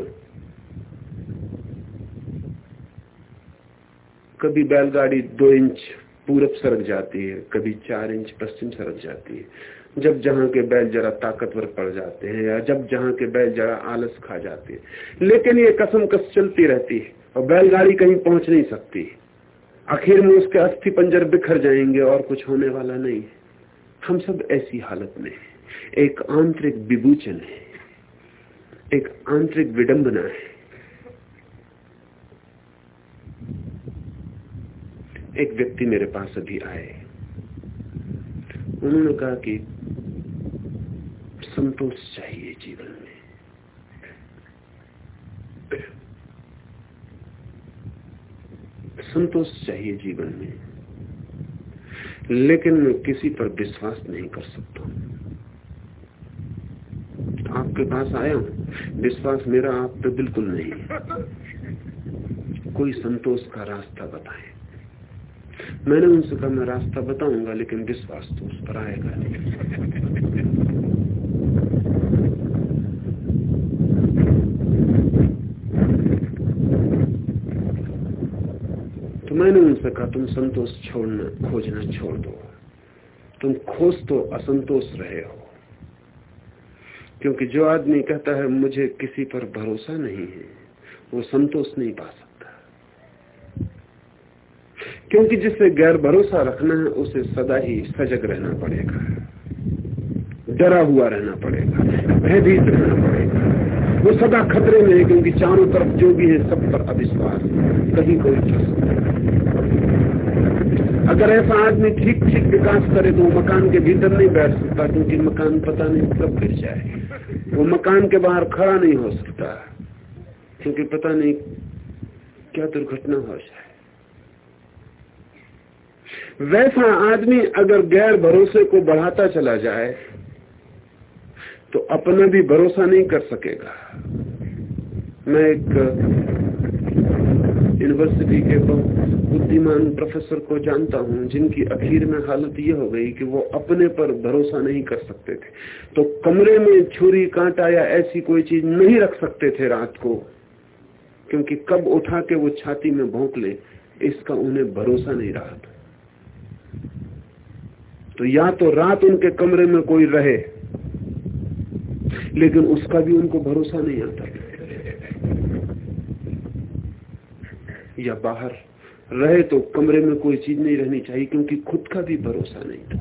कभी बैलगाड़ी दो इंच पूरब सरक जाती है, कभी चार इंच पश्चिम सरक जाती है। जब जहाँ के बैल जरा ताकतवर पड़ जाते हैं या जब जहाँ के बैल जरा आलस खा जाते हैं। लेकिन ये कसम कस चलती रहती है और बैलगाड़ी कहीं पहुँच नहीं सकती। आखिर में उसके अस्थि पंजर बिखर जाएँगे और कुछ होने वाला नहीं हम सब ऐसी हालत में हैं। एक आंतरिक विभूचन है। एक आंतरिक विडंबना है। एक व्यक्ति मेरे पास अभी आए। उन्होंने कहा कि संतोष चाहिए जीवन में। संतोष चाहिए जीवन में। लेकिन मैं किसी पर विश्वास नहीं कर सकता। आपके पास आया हूँ। विश्वास मेरा आप पे बिल्कुल नहीं है। कोई संतोष का रास्ता बताएँ। मैंने उनसे कहा, मैं रास्ता बताऊँगा, लेकिन विश्वास तो उस पर आएगा तो मैंने उनसे कहा, तुम संतोष छोड़ना, खोजना छोड़ दो। तुम खोज तो असंतोष रहे हो। क्योंकि जो आदमी कहता है, मुझे किसी पर भरोसा नहीं है, वो संतोष नहीं पा सकता क्योंकि जिसे गैर भरोसा रखना है, उसे सदा ही सजग रहना पड़ेगा। डरा हुआ रहना पड़ेगा, भयभीत रहना पड़ेगा। वो सदा खतरे में है, क्योंकि चारों तरफ़ जो भी है, सब पर अविश्वास कहीं कोई ट्रस्ट अगर ऐसा आदमी ठीक ठीक विकास करे तो वो मकान के भीतर नहीं बैठ सकता, क्योंकि मकान पता नहीं कब गिर जाए। वो मकान के बाहर खड़ा नहीं हो सकता, क्योंकि पता नहीं क्या दुर्घटना हो जाए। वैसा आदमी अगर गैर भरोसे को बढ़ाता चला जाए तो अपना भी भरोसा नहीं कर सकेगा। मैं एक यूनिवर्सिटी के बहुत बुद्धिमान प्रोफेसर को जानता हूँ, जिनकी अखीर में हालत यह हो गई कि वो अपने पर भरोसा नहीं कर सकते थे। तो कमरे में छुरी, कांटा या ऐसी कोई चीज़ नहीं रख सकते थे रात को, क्योंकि कब उठा के वो छाती में भोंक ले, इसका उन्हें भरोसा नहीं रहा था। तो या तो रात उनके कमरे में कोई रहे, लेकिन उसका भी उनको भरोसा नहीं आता। या बाहर रहे तो कमरे में कोई चीज़ नहीं रहनी चाहिए, क्योंकि खुद का भी भरोसा नहीं था।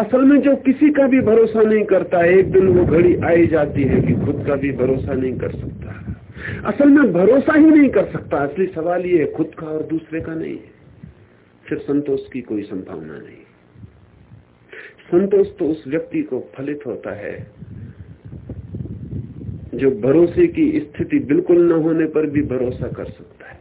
असल में जो किसी का भी भरोसा नहीं करता, एक दिन वो घड़ी आई जाती है कि खुद का भी भरोसा नहीं कर सकता। असल में भरोसा ही नहीं कर सकता। असली सवाल ये खुद का और दूसरे का नहीं है। फिर संतोष की कोई संभावना नहीं। संतोष तो उस व्यक्ति को फलित होता है, जो भरोसे की स्थिति बिल्कुल न होने पर भी भरोसा कर सकता है।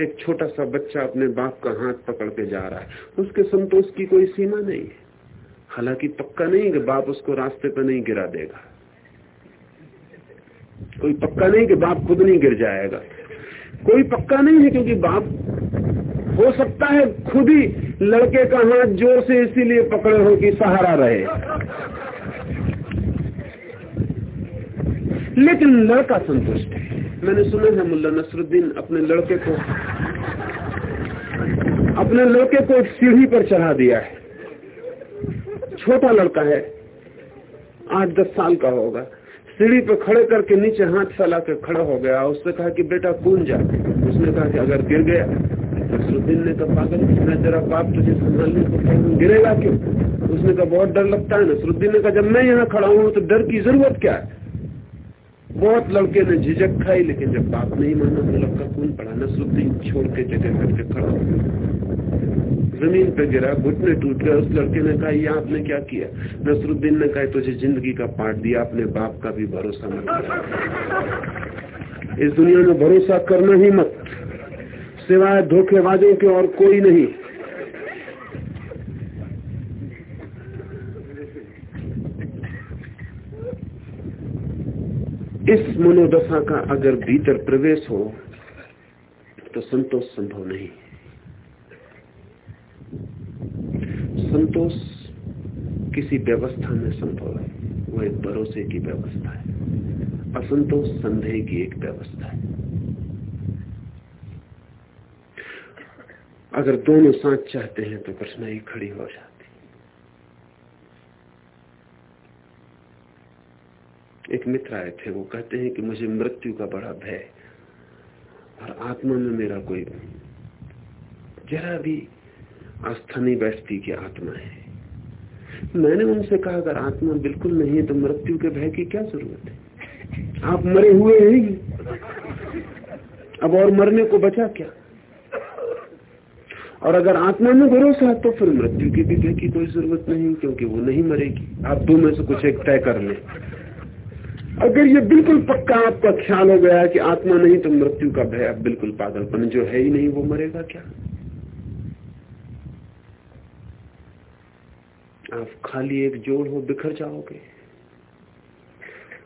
एक छोटा सा बच्चा अपने बाप का हाथ पकड़ के जा रहा है। उसके संतोष की कोई सीमा नहीं है। हालाँकि पक्का नहीं कि बाप उसको रास्ते पर नहीं गिरा देगा। कोई पक्का नहीं कि बाप खुद नहीं गिर जाएगा। कोई पक्का नहीं है क्योंकि बाप हो सकता है खुद ही लड़के का हाथ ज़ोर से इसीलिए पकड़े हो कि सहारा रहे। लेकिन लड़का संतुष्ट है। मैंने सुना है मुल्ला नसरुद्दीन अपने लड़के को, अपने लड़के को एक सीढ़ी पर चढ़ा दिया है। छोटा लड़का है, आठ दस साल का होगा। सीढ़ी पर खड़े करके नीचे हाथ फैला के खड़ा हो गया उसने कहा कि बेटा कूद जा। उसने कहा कि अगर गिर गया नसरुद्दीन ने कहा पागल मैं तेरा बाप तुझे संभालने को गिरेगा क्यों? उसने कहा, बहुत डर लगता है। नसरुद्दीन ने कहा, जब मैं यहाँ खड़ा हूँ तो डर की ज़रूरत क्या है? बहुत लड़के ने झिझक खाई, लेकिन जब बाप नहीं माना तो लड़का कौन पड़ा? नसरुद्दीन छोड़ के जगह करके खड़ा ज़मीन पे गिरा घुटने टूट गया, उस लड़के ने कहा, ये आपने क्या किया? नसरुद्दीन ने कहा, तुझे ज़िंदगी का पाठ दिया, अपने बाप का भी भरोसा मत इस दुनिया में भरोसा करना ही मत। सिवाय धोखेबाजों के और कोई नहीं। इस मनोदशा का अगर भीतर प्रवेश हो तो संतोष संभव नहीं। संतोष किसी व्यवस्था में संभव है, वो एक भरोसे की व्यवस्था है। असंतोष संदेह की एक व्यवस्था है। अगर दोनों साथ चाहते हैं तो कठिनाई खड़ी हो जाती। एक मित्र आए थे, वो कहते हैं कि मुझे मृत्यु का बड़ा भय और आत्मा में मेरा कोई जरा भी आस्था नहीं बैठती कि आत्मा है। मैंने उनसे कहा, अगर आत्मा बिल्कुल नहीं है तो मृत्यु के भय की क्या ज़रूरत है? आप मरे हुए हैं। अब और मरने को बचा क्या? और अगर आत्मा में भरोसा तो फिर मृत्यु की भी भय की कोई ज़रूरत नहीं, क्योंकि वो नहीं मरेगी। आप दो में से कुछ एक तय कर लें। अगर ये बिल्कुल पक्का आपका ख्याल हो गया कि आत्मा नहीं तो मृत्यु का भय अब बिल्कुल पागलपन जो है ही नहीं, वो मरेगा क्या? आप खाली एक जोड़ हो, बिखर जाओगे।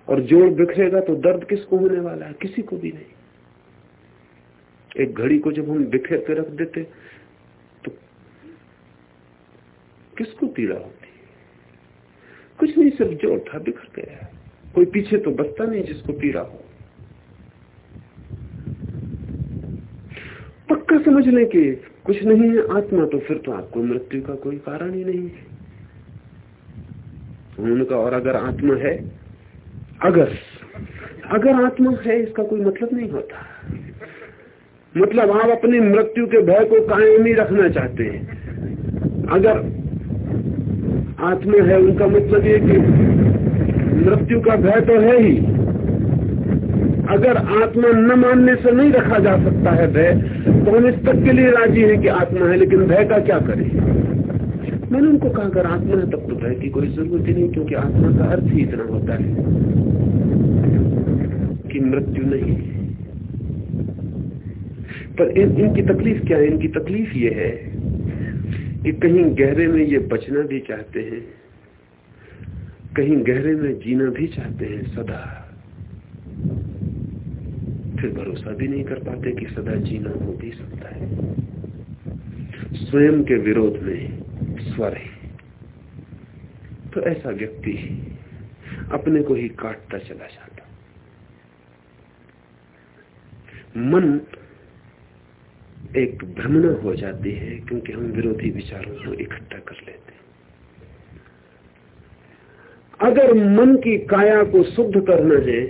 और जोड़ बिखरेगा तो दर्द किसको होने वाला है? किसी को भी नहीं। एक घड़ी को जब हम बिखेर के रख देते तो किसको पीड़ा होती? कुछ नहीं सिर्फ़ जोड़ था बिखर गया। कोई पीछे तो बचता नहीं जिसको पीड़ा हो। पक्का समझ लें कि कुछ नहीं है आत्मा तो फिर तो आपको मृत्यु का कोई कारण ही नहीं है। उन्होंने कहा, और अगर आत्मा है, अगर अगर आत्मा है, इसका कोई मतलब नहीं होता। मतलब आप अपनी मृत्यु के भय को कायम ही रखना चाहते हैं। अगर आत्मा है उनका मतलब ये कि मृत्यु का भय तो है ही। अगर आत्मा न मानने से नहीं रखा जा सकता है भय तो हम इस तक के लिए राज़ी हैं कि आत्मा है लेकिन भय का क्या करें? मैंने उनको कहा अगर आत्मा है तब तो भय की कोई ज़रूरत ही नहीं क्योंकि आत्मा का अर्थ ही इतना होता है कि मृत्यु नहीं पर इन, इनकी तकलीफ़ क्या है? इनकी तकलीफ़ ये है कि कहीं गहरे में ये बचना भी चाहते हैं, कहीं गहरे में जीना भी चाहते हैं सदा। फिर भरोसा भी नहीं कर पाते कि सदा जीना हो भी सकता है। स्वयं के विरोध में स्वर है। तो ऐसा व्यक्ति अपने को ही काटता चला जाता। मन एक भ्रमणा हो जाती है क्योंकि हम विरोधी विचारों को इकट्ठा कर लेते हैं। अगर मन की काया को शुद्ध करना है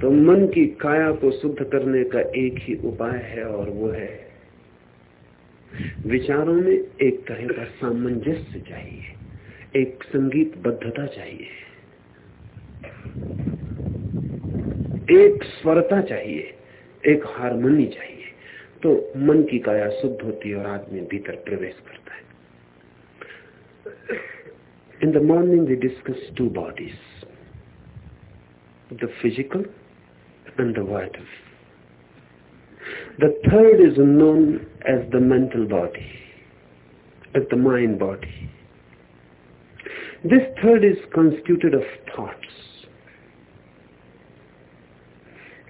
तो मन की काया को शुद्ध करने का एक ही उपाय है और वो है, विचारों में एक तरह का सामंजस्य चाहिए, एक संगीत बद्धता चाहिए, एक स्वरता चाहिए, एक हारमोनी चाहिए। तो मन की काया शुद्ध होती है और आदमी भीतर प्रवेश करता है। In the morning we discuss two bodies the physical and the वर्ट the third is known as the mental body as the mind body this third is constituted of thoughts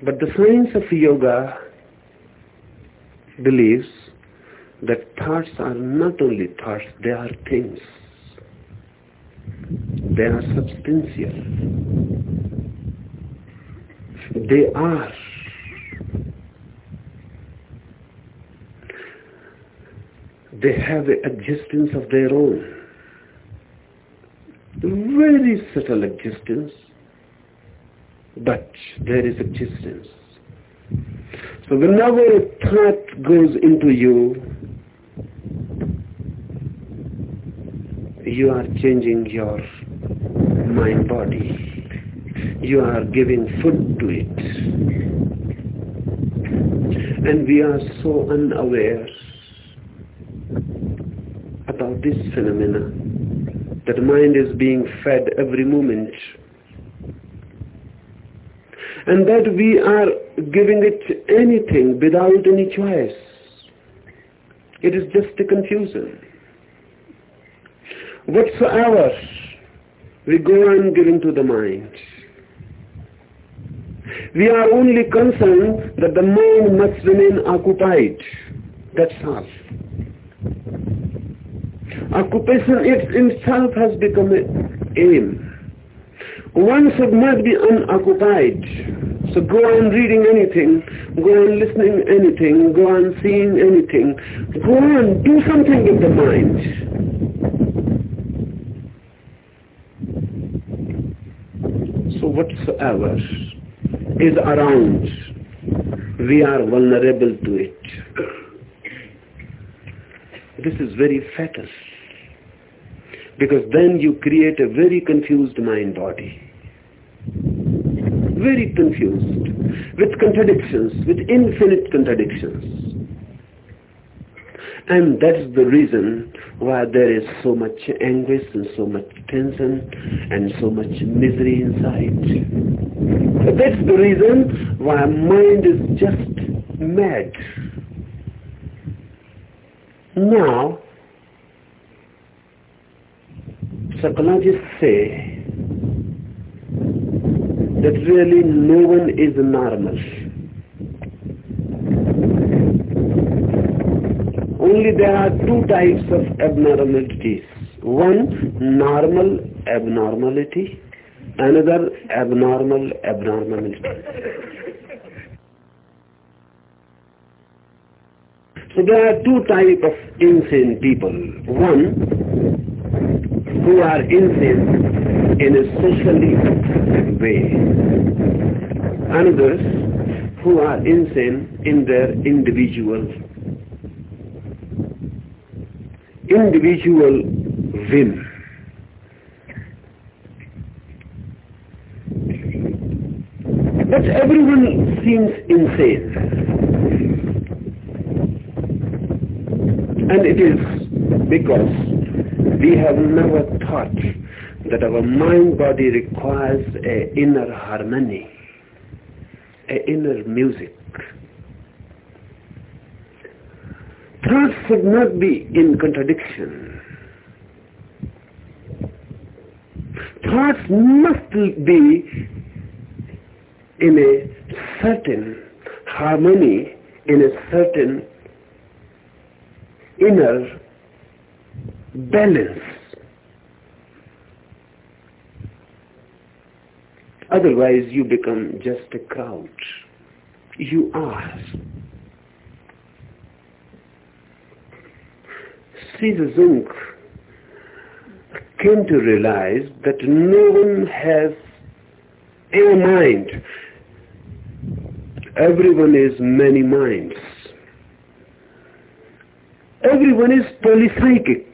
but the science of yoga believes that thoughts are not only thoughts, they are things. They are substantial. They are they have an existence of their own. Very subtle existence, but there is existence. So whenever a thought goes into you, you are changing your mind body. You are giving food to it. And we are so unaware about this phenomena that mind is being fed every moment and that we are giving it anything without any choice. It is just a confusion. Whatsoever we go on giving to the mind we are only concerned that the mind must remain occupied. That's all. Occupation it itself has become an aim. One should not be unoccupied. So go on reading anything, go on listening anything, go on seeing anything. Go on, do something with the mind. So whatsoever is around we are vulnerable to it. This is very fatal. Because then you create a very confused mind body. Very confused. With contradictions, with infinite contradictions. And that's the reason why there is so much anguish and so much tension and so much misery inside. That's the reason why mind is just mad. Now, psychologists say that really no one is normal. Only there are two types of abnormalities. One, normal abnormality. Another, abnormal abnormality. So there are two types of insane people. One, who are in insane in a socially way. And others who are insane in their individual individual whim. But everyone seems insane. And it is because we have never thought that our mind-body requires a inner harmony, a inner music. Thoughts should not be in contradiction. Thoughts must be in a certain harmony, in a certain inner balance. Otherwise you become just a crowd. You are. Caesar Zunk came to realize that no one has a mind. Everyone is many minds. Everyone is polypsychic.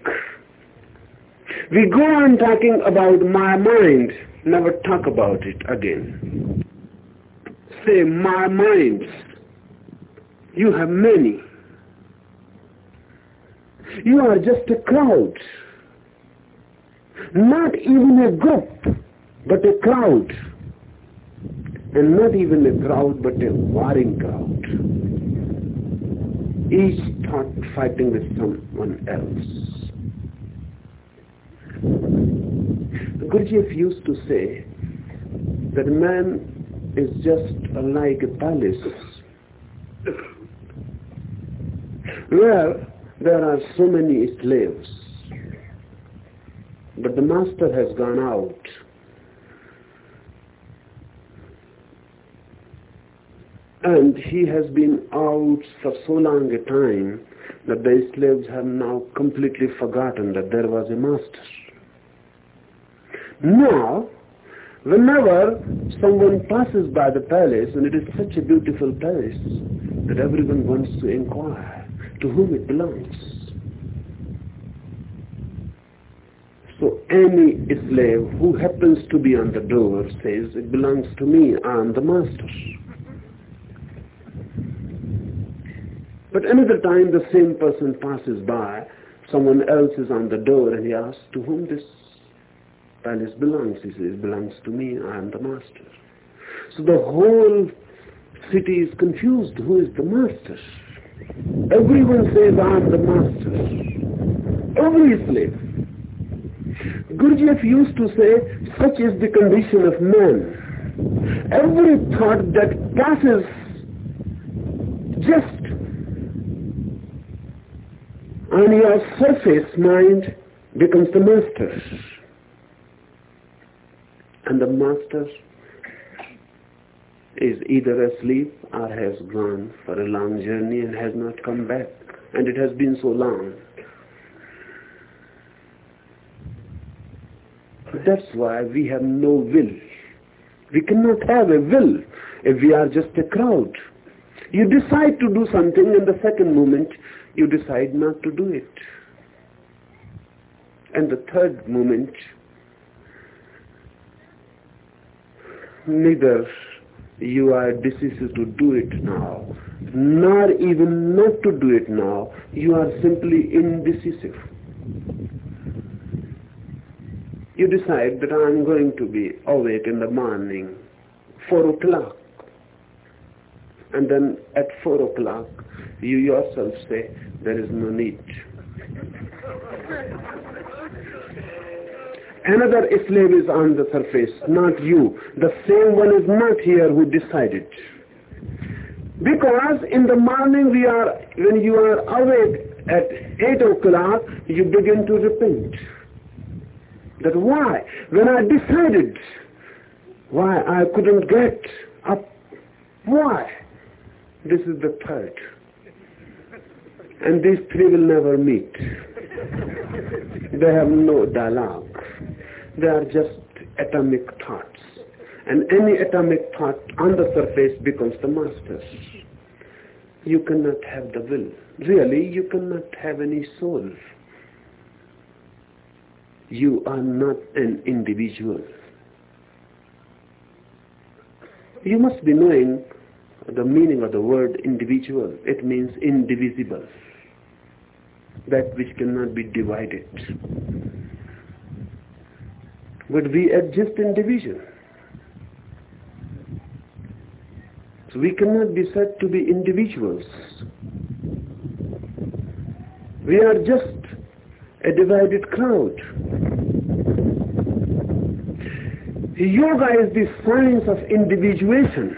We go on talking about my mind, never talk about it again. Say, my minds. You have many. You are just a crowd. Not even a group, but a crowd. And not even a crowd, but a warring crowd. Each thought fighting with someone else. Gurdjieff used to say that man is just like a palace. Where there are so many slaves but the master has gone out. And he has been out for so long a time that the slaves have now completely forgotten that there was a master now, whenever someone passes by the palace, and it is such a beautiful palace, that everyone wants to inquire to whom it belongs. So any slave who happens to be on the door says, it belongs to me, I am the master. But another time the same person passes by, someone else is on the door and he asks, to whom this palace belongs. He says, belongs to me, I am the master. So the whole city is confused. Who is the master? Everyone says, I am the master. Every slave. Gurdjieff used to say, such is the condition of man. Every thought that passes just on your surface mind becomes the master and the master is either asleep or has gone for a long journey and has not come back. And it has been so long. That's why we have no will. We cannot have a will if we are just a crowd. You decide to do something and the second moment you decide not to do it. And the third moment, neither you are decisive to do it now, nor even not to do it now. You are simply indecisive. You decide that I am going to be awake in the morning, 4 o'clock. And then at 4 o'clock, you yourself say, there is no need. Another slave is on the surface, not you. The same one is not here who decided. Because in the morning we are, when you are awake at 8 o'clock, you begin to repent. That why? When I decided why I couldn't get up, why? This is the third. And these three will never meet. They have no dialogue. They are just atomic thoughts. And any atomic thought on the surface becomes the master. You cannot have the will. Really, you cannot have any soul. You are not an individual. You must be knowing the meaning of the word individual. It means indivisible. That which cannot be divided. But we adjust in division. So we cannot be said to be individuals. We are just a divided crowd. Yoga is the science of individuation.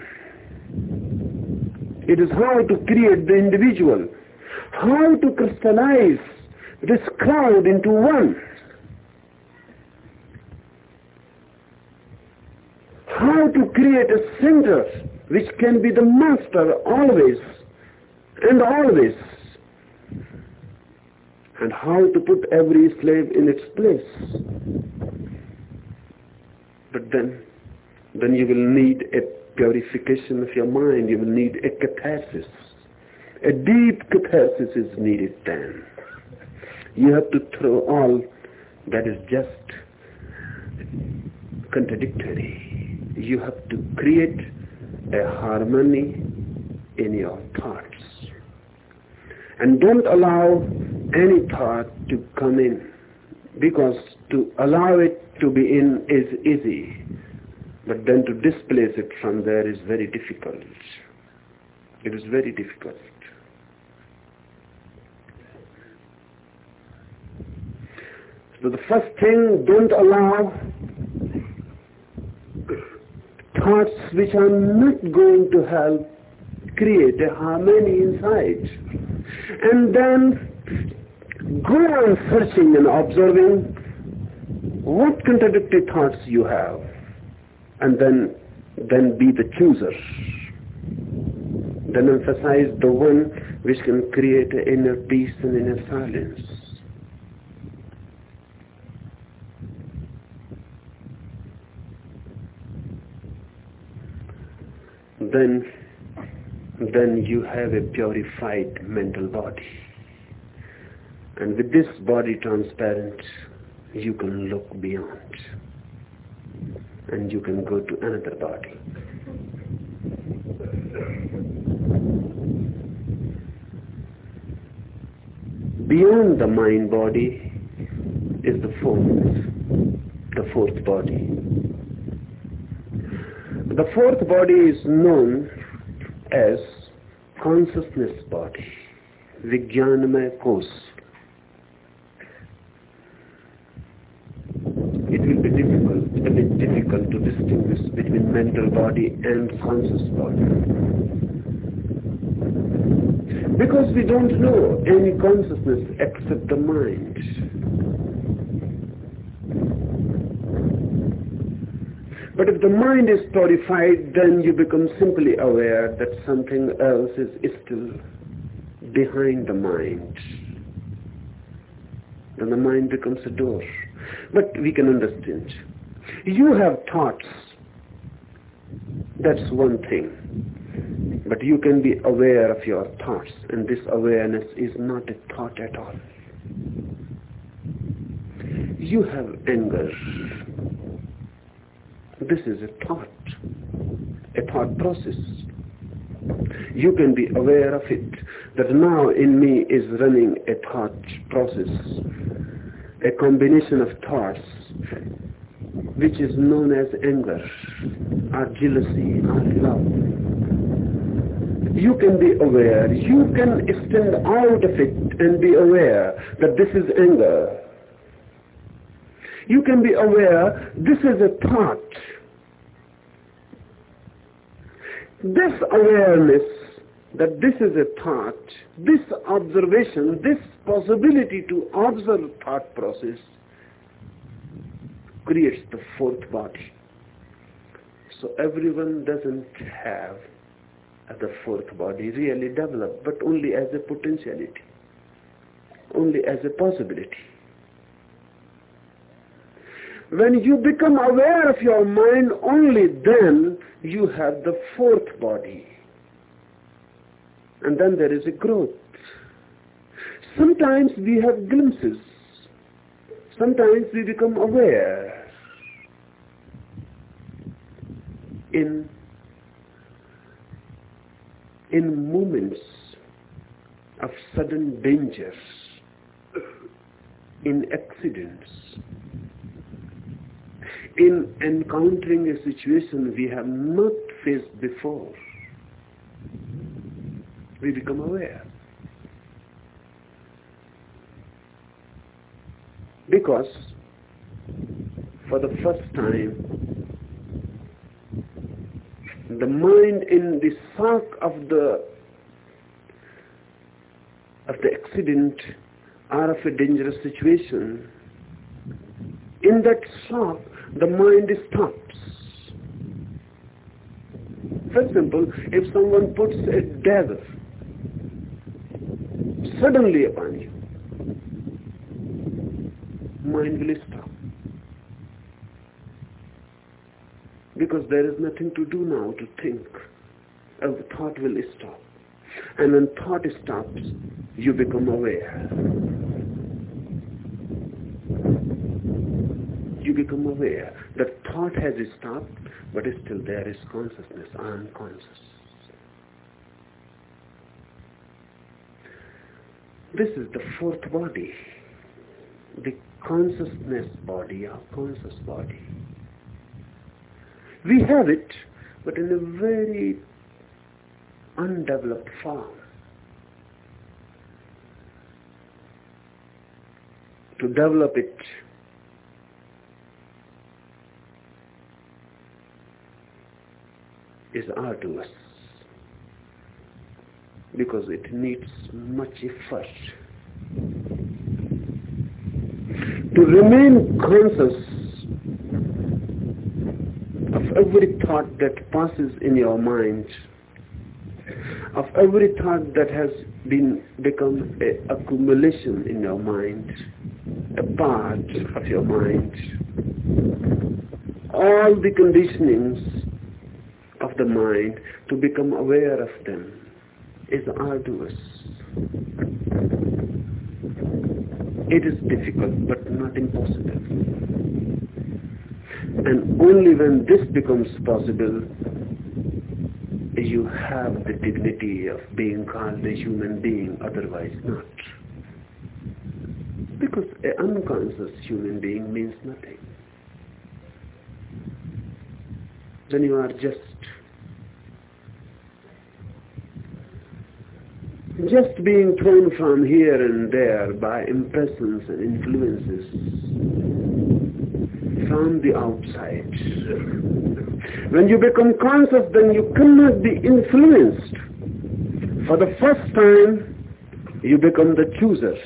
It is how to create the individual, how to crystallize this crowd into one. How to create a center which can be the master always and always. And how to put every slave in its place. But then, then you will need a purification of your mind. You will need a catharsis. A deep catharsis is needed then. You have to throw all that is just contradictory. You have to create a harmony in your thoughts. And don't allow any thought to come in because to allow it to be in is easy, but then to displace it from there is very difficult. It is very difficult. So the first thing, don't allow thoughts which are not going to help create a harmony inside. And then go on searching and observing what contradictory thoughts you have and then then be the chooser then emphasize the one which can create inner peace and inner silence then then you have a purified mental body and with this body transparent you can look beyond and you can go to another body. Beyond the mind body is the fourth, the fourth body. The fourth body is known as consciousness body, Vijnanamaya Kos. It will be difficult, a bit difficult to distinguish between mental body and conscious body. Because we don't know any consciousness except the mind. But if the mind is purified, then you become simply aware that something else is still behind the mind. Then the mind becomes a door. But we can understand. You have thoughts. That's one thing. But you can be aware of your thoughts, and this awareness is not a thought at all. You have anger. This is a thought, a thought process. You can be aware of it, that now in me is running a thought process, a combination of thoughts which is known as anger, or jealousy, or love. You can be aware, you can extend out of it and be aware that this is anger. You can be aware this is a thought. This awareness that this is a thought, this observation, this possibility to observe thought process creates the fourth body. So everyone doesn't have the fourth body really developed, but only as a potentiality, only as a possibility. When you become aware of your mind, only then you have the fourth body. And then there is a growth. Sometimes we have glimpses. Sometimes we become aware in in moments of sudden dangers, in accidents, in encountering a situation we have not faced before, we become aware. Because for the first time, the mind in the shock of the of the accident or of a dangerous situation, in that shock, the mind stops. For example, if someone puts a dagger suddenly upon you, mind will stop. Because there is nothing to do now to think. And the thought will stop. And when thought stops, you become aware. You become aware that thought has stopped, but still there is consciousness. I am conscious. This is the fourth body, the consciousness body, our conscious body. We have it, but in a very undeveloped form. To develop it is arduous because it needs much effort. To remain conscious of every thought that passes in your mind, of every thought that has been become an accumulation in your mind, a part of your mind, all the conditionings of the mind to become aware of them is arduous. It is difficult but not impossible. And only when this becomes possible, you have the dignity of being called a human being, otherwise not. Because an unconscious human being means nothing. Then you are just just being thrown from here and there by impressions and influences from the outside. When you become conscious, then you cannot be influenced. For the first time, you become the chooser.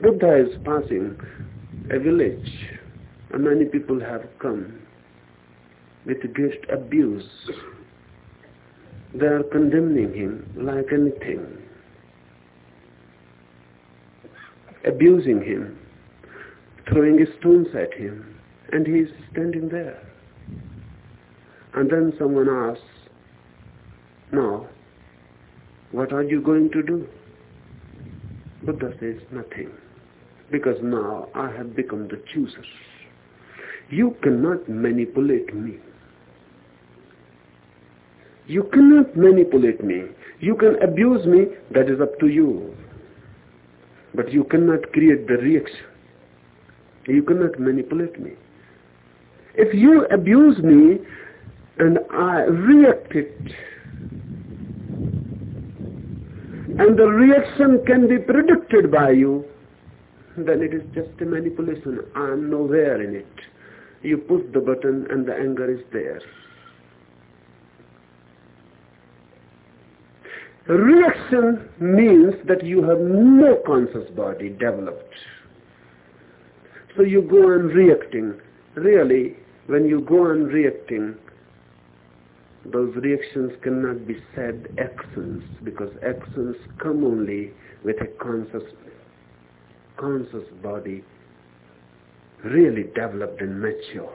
Buddha is passing a village, and many people have come with great abuse they are condemning him like anything, abusing him, throwing stones at him, and he is standing there. And then someone asks, now, what are you going to do? Buddha says nothing, because now I have become the chooser. You cannot manipulate me. You cannot manipulate me. You can abuse me, that is up to you. But you cannot create the reaction. You cannot manipulate me. If you abuse me and I react it, and the reaction can be predicted by you, then it is just a manipulation. I am nowhere in it. You push the button and the anger is there. Reaction means that you have no conscious body developed. So you go on reacting. Really, when you go on reacting, those reactions cannot be said actions because actions come only with a conscious conscious body really developed and mature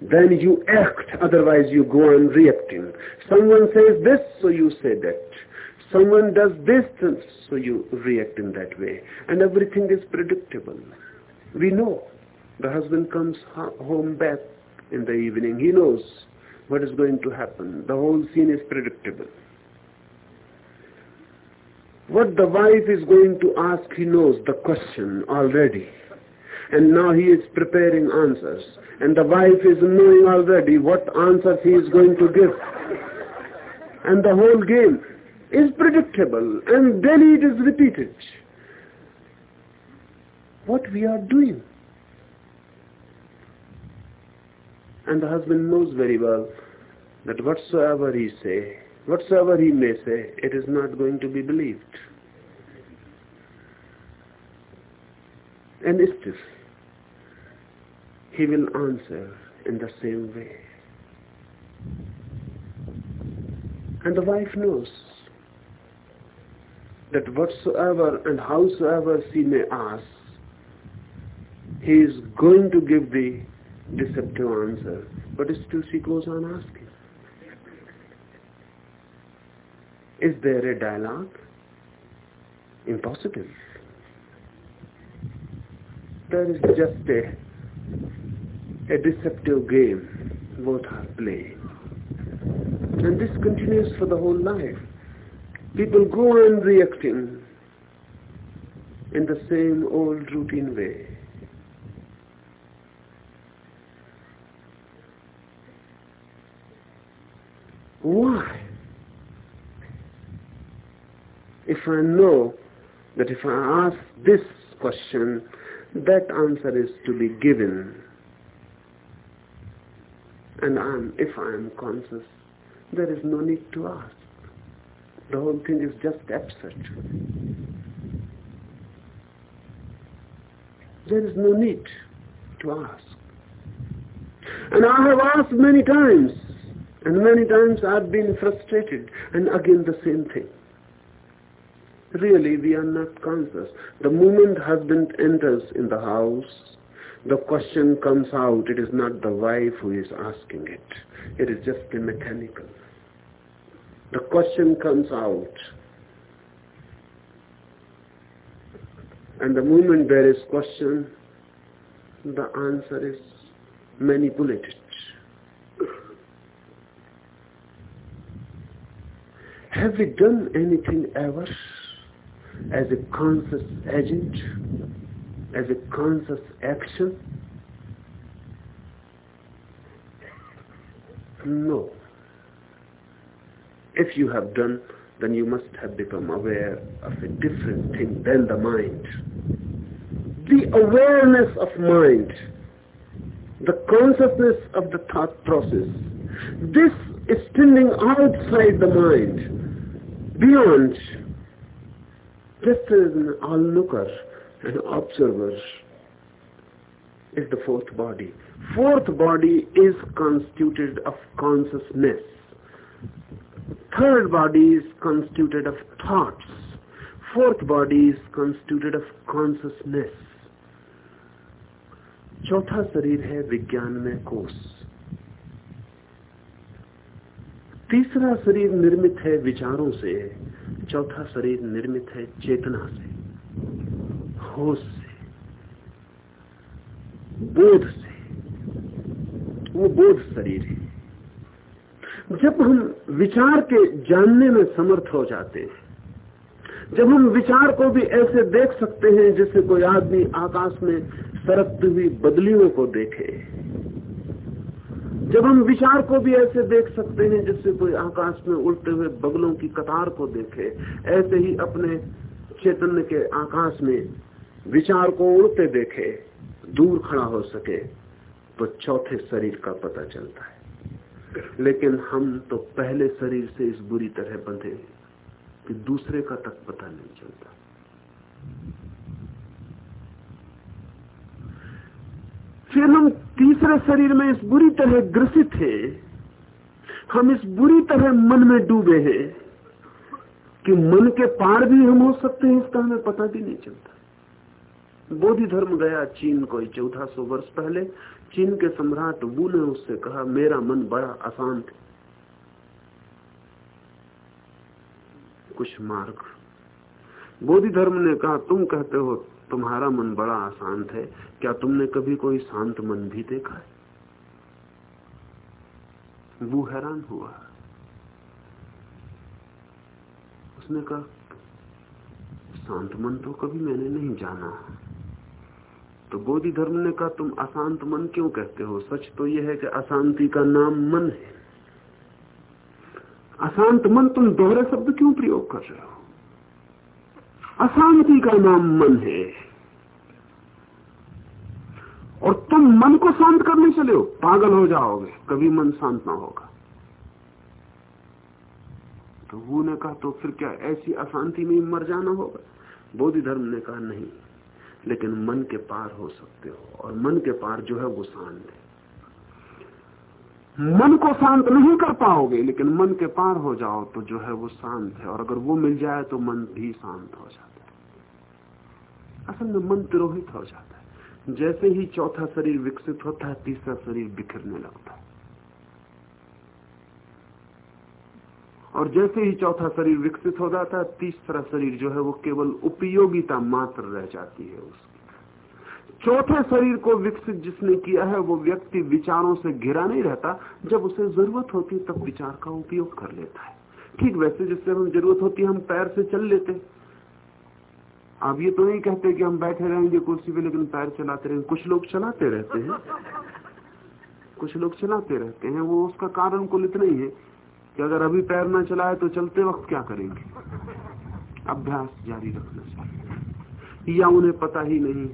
then you act otherwise you go on reacting someone says this so you say that someone does this so you react in that way and everything is predictable we know the husband comes home back in the evening he knows what is going to happen. The whole scene is predictable. What the wife is going to ask, he knows the question already. And now he is preparing answers. And the wife is knowing already what answers he is going to give. And the whole game is predictable. And then it is repeated. What we are doing. And the husband knows very well that whatsoever he say, whatsoever he may say, it is not going to be believed. And still, he will answer in the same way. And the wife knows that whatsoever and howsoever she may ask, he is going to give the deceptive answer, but still she goes on asking. Is there a dialogue? Impossible. There is just a, a deceptive game both are playing. And this continues for the whole life. People go on reacting in the same old routine way. Why? If I know that if I ask this question, that answer is to be given. And I'm, if I am conscious, there is no need to ask. The whole thing is just absurd. There is no need to ask. And I have asked many times, and many times I've been frustrated, and again the same thing. Really, we are not conscious. The moment husband enters in the house, the question comes out. It is not the wife who is asking it. It is just a mechanical. The question comes out. And the moment there is question, the answer is manipulated. Have we done anything ever as a conscious agent, as a conscious action? No. If you have done, then you must have become aware of a different thing than the mind. The awareness of mind, the consciousness of the thought process, this is standing outside the mind beyond just as an onlooker, an observer is the fourth body. Fourth body is constituted of consciousness. Third body is constituted of thoughts. Fourth body is constituted of consciousness. चौथा शरीर है विज्ञान में कोष तीसरा शरीर निर्मित है विचारों से चौथा शरीर निर्मित है चेतना से होश से बोध से वो बोध शरीर है जब हम विचार के जानने में समर्थ हो जाते हैं, जब हम विचार को भी ऐसे देख सकते हैं जैसे कोई आदमी आकाश में सरकती हुई बदलियों को देखे। जब हम विचार को भी ऐसे देख सकते हैं जैसे कोई आकाश में उड़ते हुए बगलों की कतार को देखे, ऐसे ही अपने चैतन्य के आकाश में विचार को उड़ते देखे, दूर खड़ा हो सके तो चौथे शरीर का पता चलता है। लेकिन हम तो पहले शरीर से इस बुरी तरह बंधे कि दूसरे का तक पता नहीं चलता। फिर हम तीसरे शरीर में इस बुरी तरह ग्रसित हैं, हम इस बुरी तरह मन में डूबे हैं कि मन के पार भी हम हो सकते हैं, इसका हमें पता भी नहीं चलता। बोधि धर्म गया, चीन कोई चौदह सौ वर्ष पहले चीन के सम्राट वू ने उससे कहा, मेरा मन बड़ा अशांत है। कुछ मार्ग। बोधि धर्म ने कहा, तुम कहते हो, तुम्हारा मन बड़ा अशांत है। क्या तुमने कभी कोई शांत मन भी देखा है? वो हैरान हुआ। उसने कहा, शांत मन तो कभी मैंने नहीं जाना। तो बोधि धर्म ने कहा, तुम अशांत मन क्यों कहते हो? सच तो यह है कि अशांति का नाम मन है। अशांत मन तुम दोहरे शब्द क्यों प्रयोग कर रहे हो? अशांति का नाम मन है। और तुम मन को शांत करने चले हो, पागल हो जाओगे, कभी मन शांत ना होगा। तो वो ने कहा तो फिर क्या ऐसी अशांति में मर जाना होगा? बोधि धर्म ने कहा, नहीं लेकिन मन के पार हो सकते हो। और मन के पार जो है वो शांत है। मन को शांत नहीं कर पाओगे, लेकिन मन के पार हो जाओ तो जो है वो शांत है। और अगर वो मिल जाए तो मन भी शांत हो जाता है। असल में मन तिरोहित हो जाता है। जैसे ही चौथा शरीर विकसित होता है, तीसरा शरीर बिखरने लगता है। और जैसे ही चौथा शरीर विकसित हो जाता है, तीसरा शरीर जो है वो केवल उपयोगिता मात्र रह जाती है उसकी। चौथे शरीर को विकसित जिसने किया है, वो व्यक्ति विचारों से घिरा नहीं रहता। जब उसे ज़रूरत होती तब विचार का उपयोग कर लेता है। ठीक वैसे जिससे हम ज़रूरत होती है, हम पैर से चल लेते अब ये तो नहीं कहते कि हम बैठे रहेंगे कुर्सी पे, लेकिन पैर चलाते रहेंगे कुछ लोग चलाते रहते हैं। कुछ लोग चलाते रहते हैं। वो उसका कारण कुल इतना ही है कि अगर अभी पैर ना चलाए तो चलते वक्त क्या करेंगे? अभ्यास जारी रखना चाहिए। या उन्हें पता ही नहीं,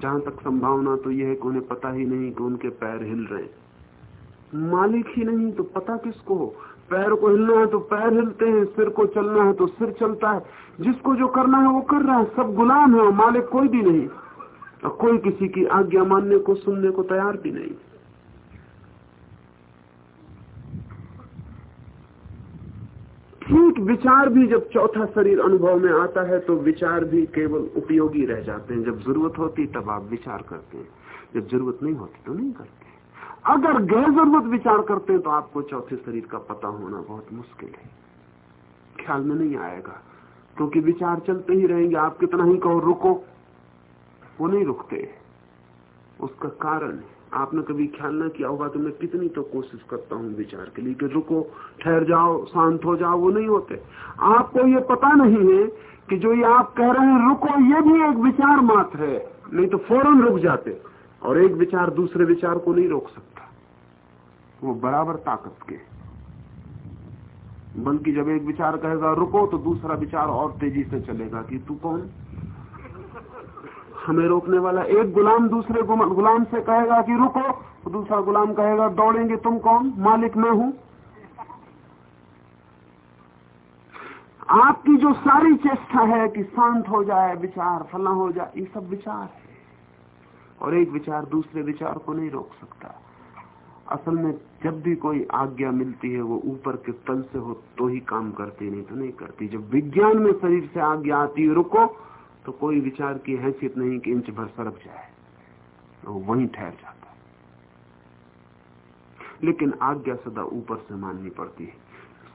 जहाँ तक संभावना तो यह है कि उन्हें पता ही नहीं कि उनके पैर हिल रहे मालिक ही नहीं तो पता किसको हो? पैर को हिलना है तो पैर हिलते हैं, सिर को चलना है तो सिर चलता है। जिसको जो करना है वो कर रहा है, सब गुलाम है मालिक कोई भी नहीं। और कोई किसी की आज्ञा मानने को, सुनने को तैयार भी नहीं। ठीक विचार भी जब चौथा शरीर अनुभव में आता है तो विचार भी केवल उपयोगी रह जाते हैं। जब ज़रूरत होती, तब आप विचार करते हैं। जब ज़रूरत नहीं होती तो नहीं करते। अगर गैर ज़रूरत विचार करते हैं तो आपको चौथे शरीर का पता होना बहुत मुश्किल है। ख्याल में नहीं आएगा, क्योंकि तो विचार चलते ही रहेंगे। आप कितना ही कहो, रुको। वो नहीं रुकते। उसका कारण है। आपने कभी ख्याल ना किया होगा कि मैं कितनी तो कोशिश करता हूँ विचार के लिए कि रुको, ठहर जाओ, शांत हो जाओ, वो नहीं होते। आपको ये पता नहीं है कि जो ये आप कह रहे हैं, रुको, ये भी एक विचार मात्र है। नहीं तो फ़ौरन रुक जाते और एक विचार दूसरे विचार को नहीं रोक सकता। वो बराबर ताकत के। बल्कि जब एक विचार कहेगा, रुको तो दूसरा विचार और तेज़ी से चलेगा कि तू कौन? हमें रोकने वाला एक गुलाम दूसरे गुलाम से कहेगा कि रुको तो दूसरा गुलाम कहेगा, दौड़ेंगे, तुम कौन? मालिक मैं हूँ। आपकी जो सारी चेष्टा है कि शांत हो जाए, विचार फला हो जाए, ये सब विचार है। और एक विचार दूसरे विचार को नहीं रोक सकता। असल में जब भी कोई आज्ञा मिलती है, वो ऊपर के तल से हो तो ही काम करती, नहीं तो नहीं करती। जब विज्ञान में शरीर से आज्ञा आती है, रुको तो कोई विचार की हैसियत नहीं कि इंच भर सरक जाए। तो वहीं ठहर जाता। है लेकिन आज्ञा सदा ऊपर से माननी पड़ती है।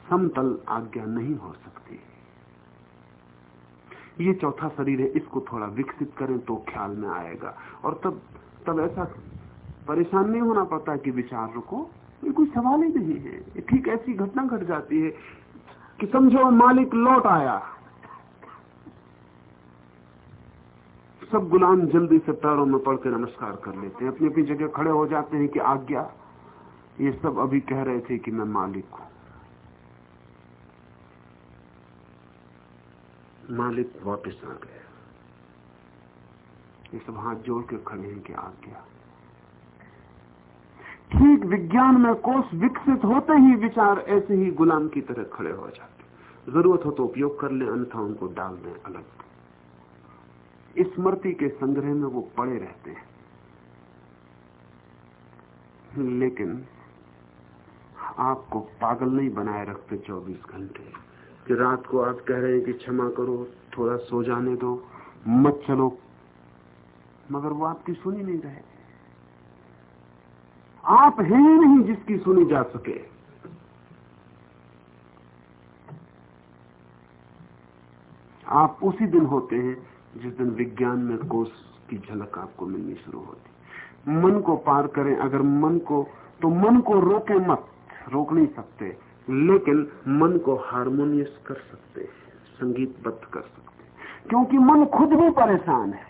समतल आज्ञा नहीं हो सकती। ये चौथा शरीर है, इसको थोड़ा विकसित करें तो ख्याल में आएगा। और तब तब ऐसा परेशान नहीं होना पड़ता कि विचार रुको। ये कोई सवाल ही नहीं है। ठीक ऐसी घटना घट जाती है कि समझो मालिक लौट आया। सब गुलाम जल्दी से पैरों में पड़ के नमस्कार कर लेते हैं। अपनी अपनी जगह खड़े हो जाते हैं कि आज्ञा, ये सब अभी कह रहे थे कि मैं मालिक हूँ। मालिक वापिस आ गया। ये सब हाथ जोड़ के खड़े हैं कि आज्ञा। ठीक विज्ञान में कोष विकसित होते ही विचार ऐसे ही गुलाम की तरह खड़े हो जाते ज़रूरत हो तो उपयोग कर ले, अन्यथा उनको डाल दें अलग। स्मृति के संग्रह में वो पड़े रहते हैं। लेकिन आपको पागल नहीं बनाए रखते 24 घंटे। कि रात को आप कह रहे हैं कि क्षमा करो, थोड़ा सो जाने दो, मत चलो। मगर वो आपकी सुनी नहीं रहे। आप हैं ही नहीं जिसकी सुनी जा सके। आप उसी दिन होते हैं जिस दिन विज्ञान में कोष की झलक आपको मिलनी शुरू होती। मन को पार करें, अगर मन को तो मन को रोके मत, रोक नहीं सकते, लेकिन मन को हारमोनियस कर सकते संगीतबद्ध कर सकते क्योंकि मन खुद भी परेशान है।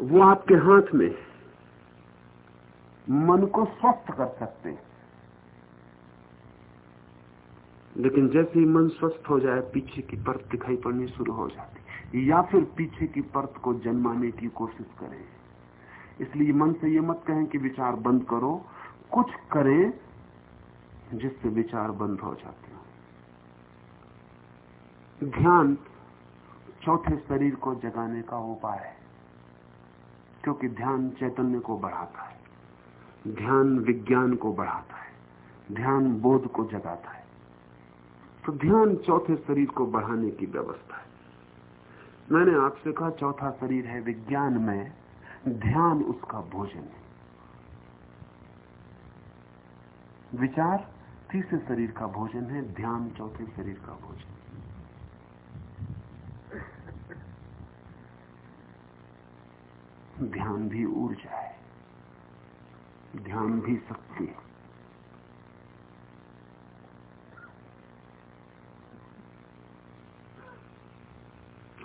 वो आपके हाथ में मन को स्वस्थ कर सकते हैं। लेकिन जैसे ही मन स्वस्थ हो जाए, पीछे की परत दिखाई पड़नी शुरू हो जाती या फिर पीछे की परत को जन्माने की कोशिश करें। इसलिए मन से ये मत कहें कि विचार बंद करो। कुछ करें जिससे विचार बंद हो जाते हो। ध्यान चौथे शरीर को जगाने का उपाय है, क्योंकि ध्यान चैतन्य को बढ़ाता है। ध्यान विज्ञान को बढ़ाता है। ध्यान बोध को जगाता है। तो ध्यान चौथे शरीर को बढ़ाने की व्यवस्था है। मैंने आपसे कहा, चौथा शरीर है विज्ञान में, ध्यान उसका भोजन है। विचार तीसरे शरीर का भोजन है, ध्यान चौथे शरीर का भोजन ध्यान भी ऊर्जा है, ध्यान भी शक्ति है।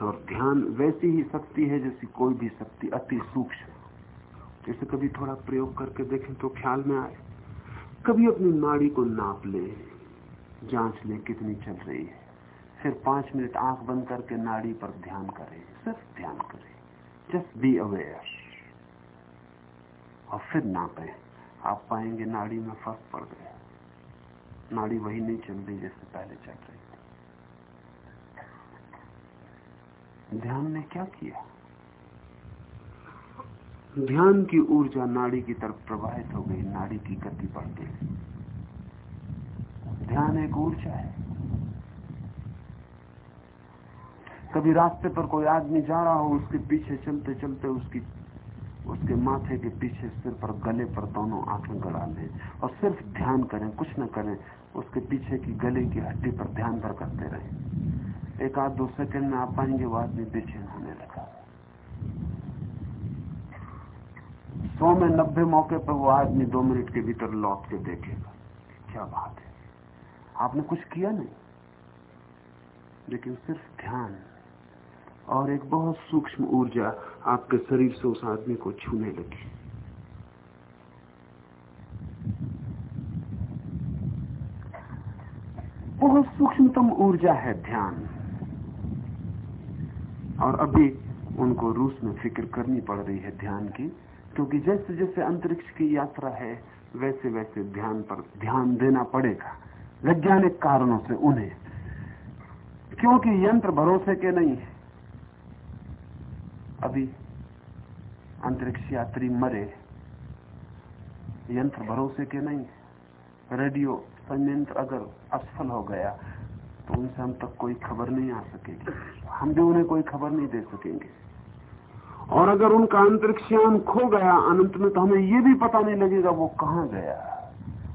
और ध्यान वैसी ही शक्ति है जैसी कोई भी शक्ति अति सूक्ष्म। जैसे कभी थोड़ा प्रयोग करके देखें तो ख्याल में आए। कभी अपनी नाड़ी को नाप ले, जाँच ले कितनी चल रही है। फिर पाँच मिनट आँख बंद करके नाड़ी पर ध्यान करें, सिर्फ़ ध्यान करें। जस्ट बी अवेयर और फिर नापें आप पाएँगे नाड़ी में फ़र्क पड़ गया। नाड़ी वही नहीं चल रही जैसे पहले चल रही। ध्यान ने क्या किया? ध्यान की ऊर्जा नाड़ी की तरफ़ प्रवाहित हो गई, नाड़ी की गति बढ़ गई। ध्यान एक ऊर्जा है। कभी रास्ते पर कोई आदमी जा रहा हो, उसके पीछे चलते चलते उसकी, उसके माथे के पीछे सिर पर, गले पर दोनों आँखें गड़ा लें और सिर्फ़ ध्यान करें, कुछ न करें, उसके पीछे की गले की हड्डी पर ध्यान भर करते रहें। एक आध दो सेकंड में आप पाएँगे वो आदमी बेचैन होने लगा। सौ में नब्बे मौके पर वो आदमी दो मिनट के भीतर लौट के देखेगा। क्या बात है। आपने कुछ किया नहीं। लेकिन सिर्फ़ ध्यान और एक बहुत सूक्ष्म ऊर्जा आपके शरीर से उस आदमी को छूने लगी। बहुत सूक्ष्मतम ऊर्जा है ध्यान। और अभी उनको रूस में फ़िक्र करनी पड़ रही है ध्यान की, क्योंकि जैसे जैसे अंतरिक्ष की यात्रा है, वैसे वैसे ध्यान पर ध्यान देना पड़ेगा, वैज्ञानिक कारणों से उन्हें। क्योंकि यंत्र भरोसे के नहीं है। अभी अंतरिक्ष यात्री मरे, यंत्र भरोसे के नहीं रेडियो संयंत्र अगर असफल हो गया तो उनसे हम तक कोई खबर नहीं आ सकेगी। हम भी उन्हें कोई खबर नहीं दे सकेंगे। और अगर उनका अंतरिक्षयान खो गया, अनंत में तो हमें ये भी पता नहीं लगेगा वो कहाँ गया।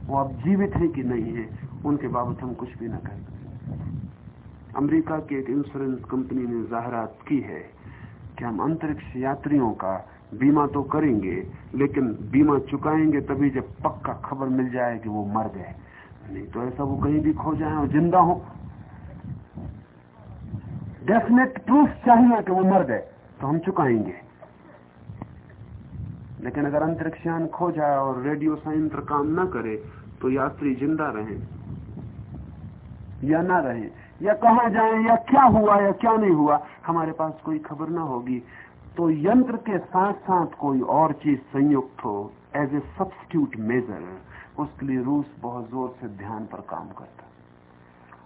वो अब जीवित है कि नहीं है, उनके बाबत हम कुछ भी ना कह सकते अमेरिका की एक इंश्योरेंस कंपनी ने जाहरात की है कि हम अंतरिक्ष यात्रियों का बीमा तो करेंगे, लेकिन बीमा चुकाएँगे तभी जब पक्का खबर मिल जाए कि वो मर गए। नहीं तो ऐसा वो कहीं भी खो जाए और ज़िंदा हो। डेफिनेट प्रूफ चाहिए कि वो मर गए तो हम चुकाएँगे। लेकिन अगर अंतरिक्षयान खो जाए और रेडियो संयंत्र काम ना करे तो यात्री ज़िंदा रहे, या ना रहे, या कहा जाए, या क्या हुआ, या क्या नहीं हुआ, हमारे पास कोई खबर ना होगी। तो यंत्र के साथ साथ कोई और चीज़ संयुक्त हो एज ए सब्सिट्यूट मेजर उसके लिए रूस बहुत ज़ोर से ध्यान पर काम करता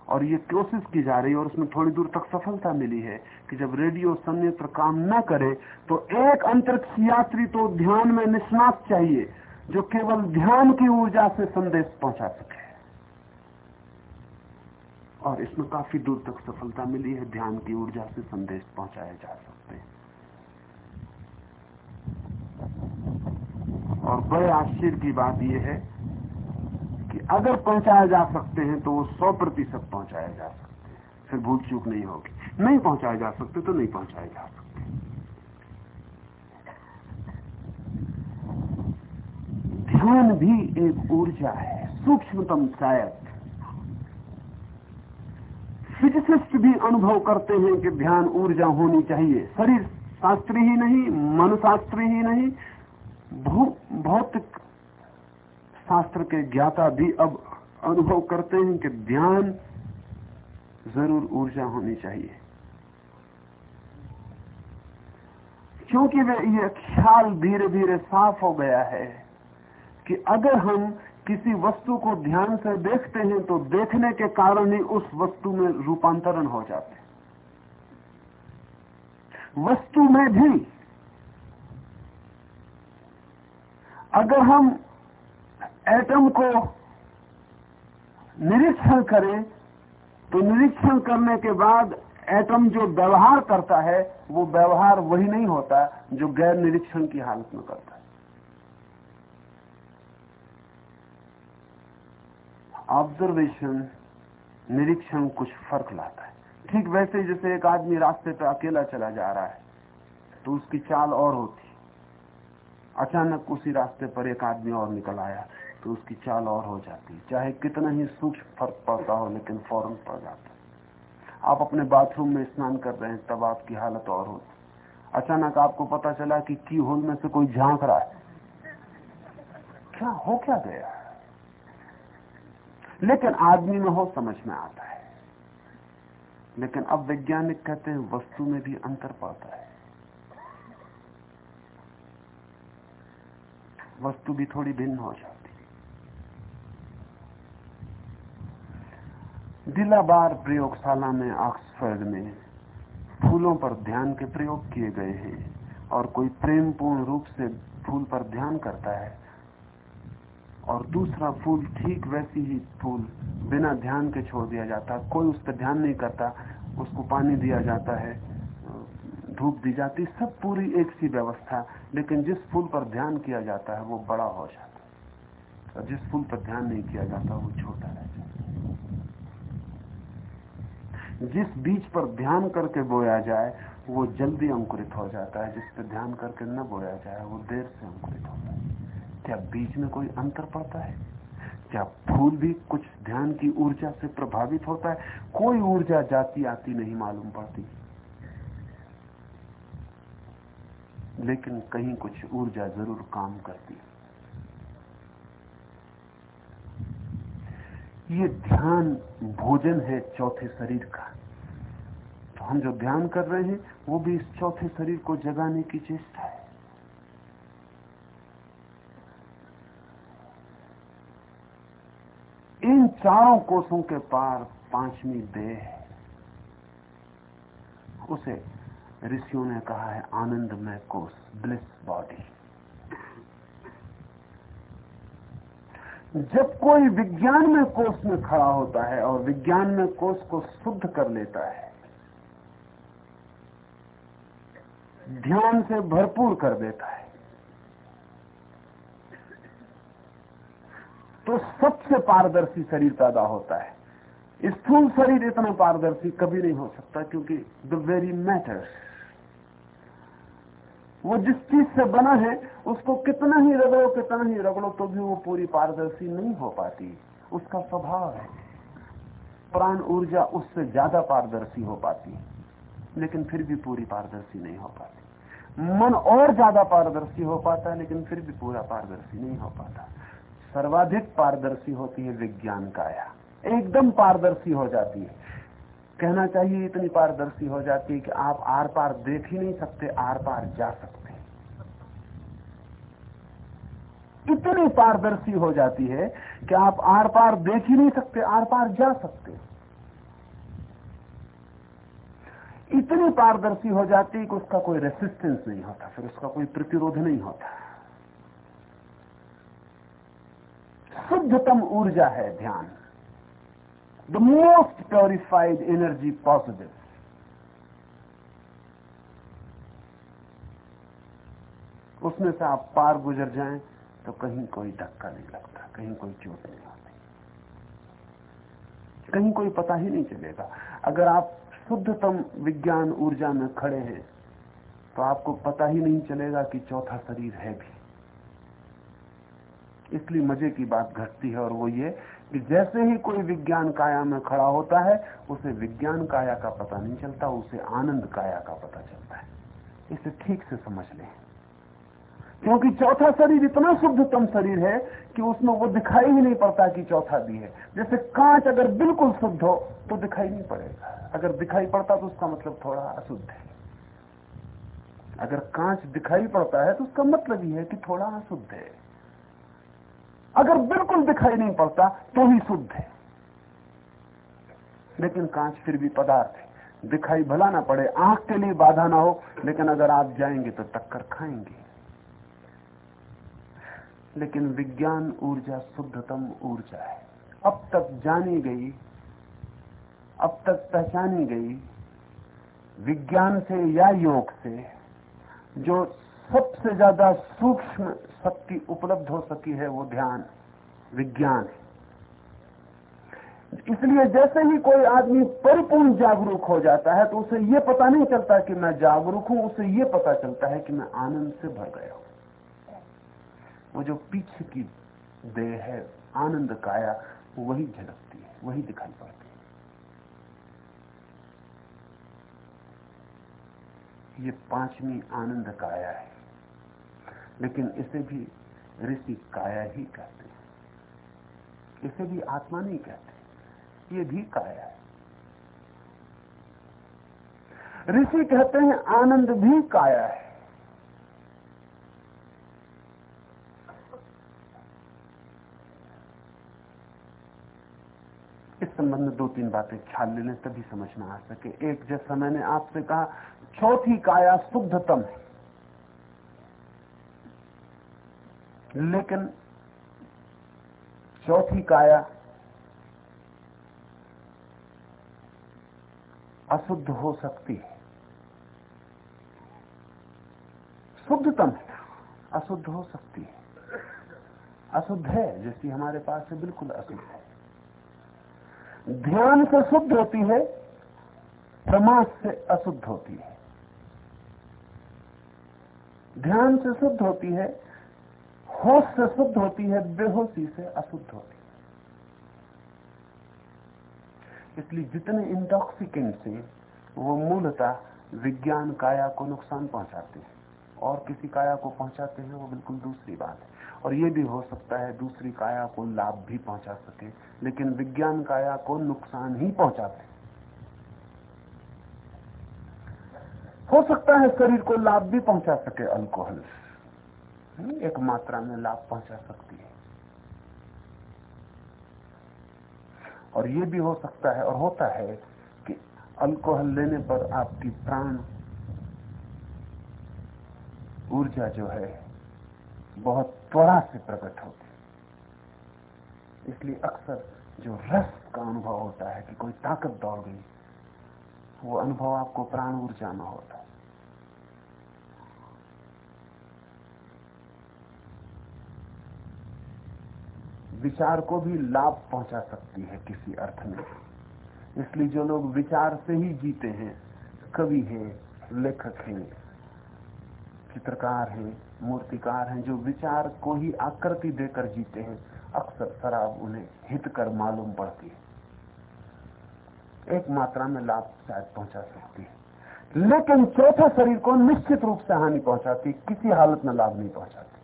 और ये कोशिश की जा रही है और उसमें थोड़ी दूर तक सफलता मिली है कि जब रेडियो संयंत्र काम न करे तो एक अंतरिक्ष यात्री तो ध्यान में निष्णात चाहिए, जो केवल ध्यान की ऊर्जा से संदेश पहुँचा सके। और इसमें काफ़ी दूर तक सफलता मिली है, ध्यान की ऊर्जा से संदेश पहुँचाए जा सकते हैं। और बड़े आश्चर्य की बात यह है कि अगर पहुँचाए जा सकते हैं तो वो सौ प्रतिशत पहुँचाए जा सकते हैं। फिर भूल चूक नहीं होगी। नहीं पहुँचाए जा सकते तो नहीं पहुँचाए जा सकते। ध्यान भी एक ऊर्जा है, सूक्ष्मतम शायद। फिजिसिस्ट भी अनुभव करते हैं कि ध्यान ऊर्जा होनी चाहिए। शरीर शास्त्री ही नहीं मन शास्त्री ही नहीं भौतिक शास्त्र के ज्ञाता भी अब अनुभव करते हैं कि ध्यान ज़रूर ऊर्जा होनी चाहिए। क्योंकि वे ये ख्याल धीरे धीरे साफ़ हो गया है कि अगर हम किसी वस्तु को ध्यान से देखते हैं तो देखने के कारण ही उस वस्तु में रूपांतरण हो जाते वस्तु में भी अगर हम एटम को निरीक्षण करें तो निरीक्षण करने के बाद एटम जो व्यवहार करता है, वो व्यवहार वही नहीं होता जो गैर निरीक्षण की हालत में करता है। ऑब्जर्वेशन निरीक्षण कुछ फ़र्क लाता है। ठीक वैसे जैसे एक आदमी रास्ते पर अकेला चला जा रहा है तो उसकी चाल और होती। अचानक उसी रास्ते पर एक आदमी और निकल आया। तो उसकी चाल और हो जाती है। चाहे कितना ही सूक्ष्म फ़र्क पड़ता हो, लेकिन फ़ौरन पड़ जाता है। आप अपने बाथरूम में स्नान कर रहे हैं, तब आपकी हालत और होती अचानक आपको पता चला कि की होल में से कोई झाँक रहा है। क्या, हो क्या गया? लेकिन आदमी में हो, समझ में आता है। लेकिन अब वैज्ञानिक कहते हैं, वस्तु में भी अंतर पड़ता है। वस्तु भी थोड़ी भिन्न हो जाती दिलाबार प्रयोगशाला में ऑक्सफर्ड में फूलों पर ध्यान के प्रयोग किए गए हैं और कोई प्रेम पूर्ण रूप से फूल पर ध्यान करता है। और दूसरा फूल ठीक वैसी ही फूल बिना ध्यान के छोड़ दिया जाता, कोई उस पर ध्यान नहीं करता, उसको पानी दिया जाता है, धूप दी जाती, सब पूरी एक सी व्यवस्था। लेकिन जिस फूल पर ध्यान किया जाता है, वो बड़ा हो जाता है। और जिस फूल पर ध्यान नहीं किया जाता, वो छोटा रह जाता जिस बीज पर ध्यान करके बोया जाए, वो जल्दी अंकुरित हो जाता है। जिस पर ध्यान करके न बोया जाए, वो देर से अंकुरित होता है। क्या बीज में कोई अंतर पड़ता है? क्या फूल भी कुछ ध्यान की ऊर्जा से प्रभावित होता है? कोई ऊर्जा जाती आती नहीं मालूम पड़ती। लेकिन कहीं कुछ ऊर्जा ज़रूर काम करती है। ये ध्यान भोजन है चौथे शरीर का। तो हम जो ध्यान कर रहे हैं, वो भी इस चौथे शरीर को जगाने की चेष्टा है। इन चारों कोषों के पार पांचवी देह है। उसे ऋषियों ने कहा है आनंदमय कोष, ब्लिस बॉडी। जब कोई विज्ञान में कोष में खड़ा होता है और विज्ञान में कोष को शुद्ध कर लेता है, ध्यान से भरपूर कर देता है तो सबसे पारदर्शी शरीर पैदा होता है। स्थूल शरीर इतना पारदर्शी कभी नहीं हो सकता क्योंकि द वेरी मैटर वो जिस चीज़ से बना है, उसको कितना ही रगड़ो, कितना ही रगड़ो तो भी वो पूरी पारदर्शी नहीं हो पाती। उसका स्वभाव है। प्राण ऊर्जा उससे ज़्यादा पारदर्शी हो पाती। है लेकिन फिर भी पूरी पारदर्शी नहीं हो पाती। मन और ज़्यादा पारदर्शी हो पाता है लेकिन फिर भी पूरा पारदर्शी नहीं हो पाता। सर्वाधिक पारदर्शी होती है विज्ञान काया एकदम पारदर्शी हो जाती है। कहना चाहिए, इतनी पारदर्शी हो जाती है कि आप आर पार देख ही नहीं सकते, आर पार जा सकते इतनी पारदर्शी हो जाती है कि आप आर पार देख ही नहीं सकते, आर पार जा सकते इतनी पारदर्शी हो जाती है कि उसका कोई रेसिस्टेंस नहीं होता, फिर उसका कोई प्रतिरोध नहीं होता। शुद्धतम ऊर्जा है ध्यान। The most purified energy positive उसमें से आप पार गुजर जाएँ तो कहीं कोई धक्का नहीं लगता, कहीं कोई चोट नहीं होती कहीं कोई पता ही नहीं चलेगा। अगर आप शुद्धतम विज्ञान ऊर्जा में खड़े हैं तो आपको पता ही नहीं चलेगा कि चौथा शरीर है भी। इसलिए मज़े की बात घटती है, और वो ये कि जैसे ही कोई विज्ञान काया में खड़ा होता है, उसे विज्ञान काया का पता नहीं चलता, उसे आनंद काया का पता चलता है। इसे ठीक से समझ लें। क्योंकि चौथा शरीर इतना शुद्धतम शरीर है कि उसमें वो दिखाई ही नहीं पड़ता कि चौथा भी है। जैसे कांच अगर बिल्कुल शुद्ध हो तो दिखाई नहीं पड़ेगा। अगर दिखाई पड़ता तो उसका मतलब थोड़ा अशुद्ध है। अगर कांच दिखाई पड़ता है तो उसका मतलब ही है कि थोड़ा अशुद्ध है। अगर बिल्कुल दिखाई नहीं पड़ता तो ही शुद्ध है। लेकिन कांच फिर भी पदार्थ है। दिखाई भला ना पड़े, आँख के लिए बाधा ना हो, लेकिन अगर आप जाएँगे तो टक्कर खाएँगे। लेकिन विज्ञान ऊर्जा शुद्धतम ऊर्जा है। अब तक जानी गई, अब तक पहचानी गई विज्ञान से या योग से, जो सबसे ज़्यादा सूक्ष्म शक्ति उपलब्ध हो सकी है, वो ध्यान, विज्ञान है। इसलिए जैसे ही कोई आदमी परिपूर्ण जागरूक हो जाता है तो उसे ये पता नहीं चलता कि मैं जागरूक हूँ, उसे ये पता चलता है कि मैं आनंद से भर गया हूँ। वो जो पीछे की देह है, आनंद काया वही झलकती है, वही दिखाई पड़ती है। ये पांचवी आनंद काया है। लेकिन इसे भी ऋषि काया ही कहते हैं। इसे भी आत्मा नहीं कहते ये भी काया है। ऋषि कहते हैं, आनंद भी काया है। इस संबंध में दो तीन बातें ख्याल ले लें, तभी समझ में आ सके। एक, जैसा मैंने आपसे कहा, चौथी काया शुद्धतम है। लेकिन चौथी काया अशुद्ध हो सकती है। शुद्धतम अशुद्ध हो सकती है। अशुद्ध है जैसी हमारे पास है बिल्कुल अशुद्ध है। ध्यान से शुद्ध होती है, समाज से अशुद्ध होती है। ध्यान से शुद्ध होती है होश से शुद्ध होती है, बेहोशी से अशुद्ध होती है। इसलिए जितने इंटॉक्सिकेंट हैं, वो मूलतः विज्ञान काया को नुकसान पहुंचाते हैं। और किसी काया को पहुंचाते हैं, वो बिल्कुल दूसरी बात है। और ये भी हो सकता है दूसरी काया को लाभ भी पहुँचा सके, लेकिन विज्ञान काया को नुकसान ही पहुंचाते हो। सकता है शरीर को लाभ भी पहुँचा सके अल्कोहल एक मात्रा में लाभ पहुँचा सकती है। और ये भी हो सकता है और होता है कि अल्कोहल लेने पर आपकी प्राण ऊर्जा जो है, बहुत त्वरा से प्रकट होती है। इसलिए अक्सर जो रस का अनुभव होता है कि कोई ताकत दौड़ गई, वो अनुभव आपको प्राण ऊर्जा में होता विचार को भी लाभ पहुँचा सकती है किसी अर्थ में। इसलिए जो लोग विचार से ही जीते हैं, कवि हैं, लेखक हैं, चित्रकार हैं, मूर्तिकार हैं, जो विचार को ही आकृति देकर जीते हैं, अक्सर शराब उन्हें हित कर मालूम पड़ती है। एक मात्रा में लाभ शायद पहुँचा सकती है। लेकिन चौथे शरीर को निश्चित रूप से हानि पहुंचाती किसी हालत में लाभ नहीं पहुंचाती।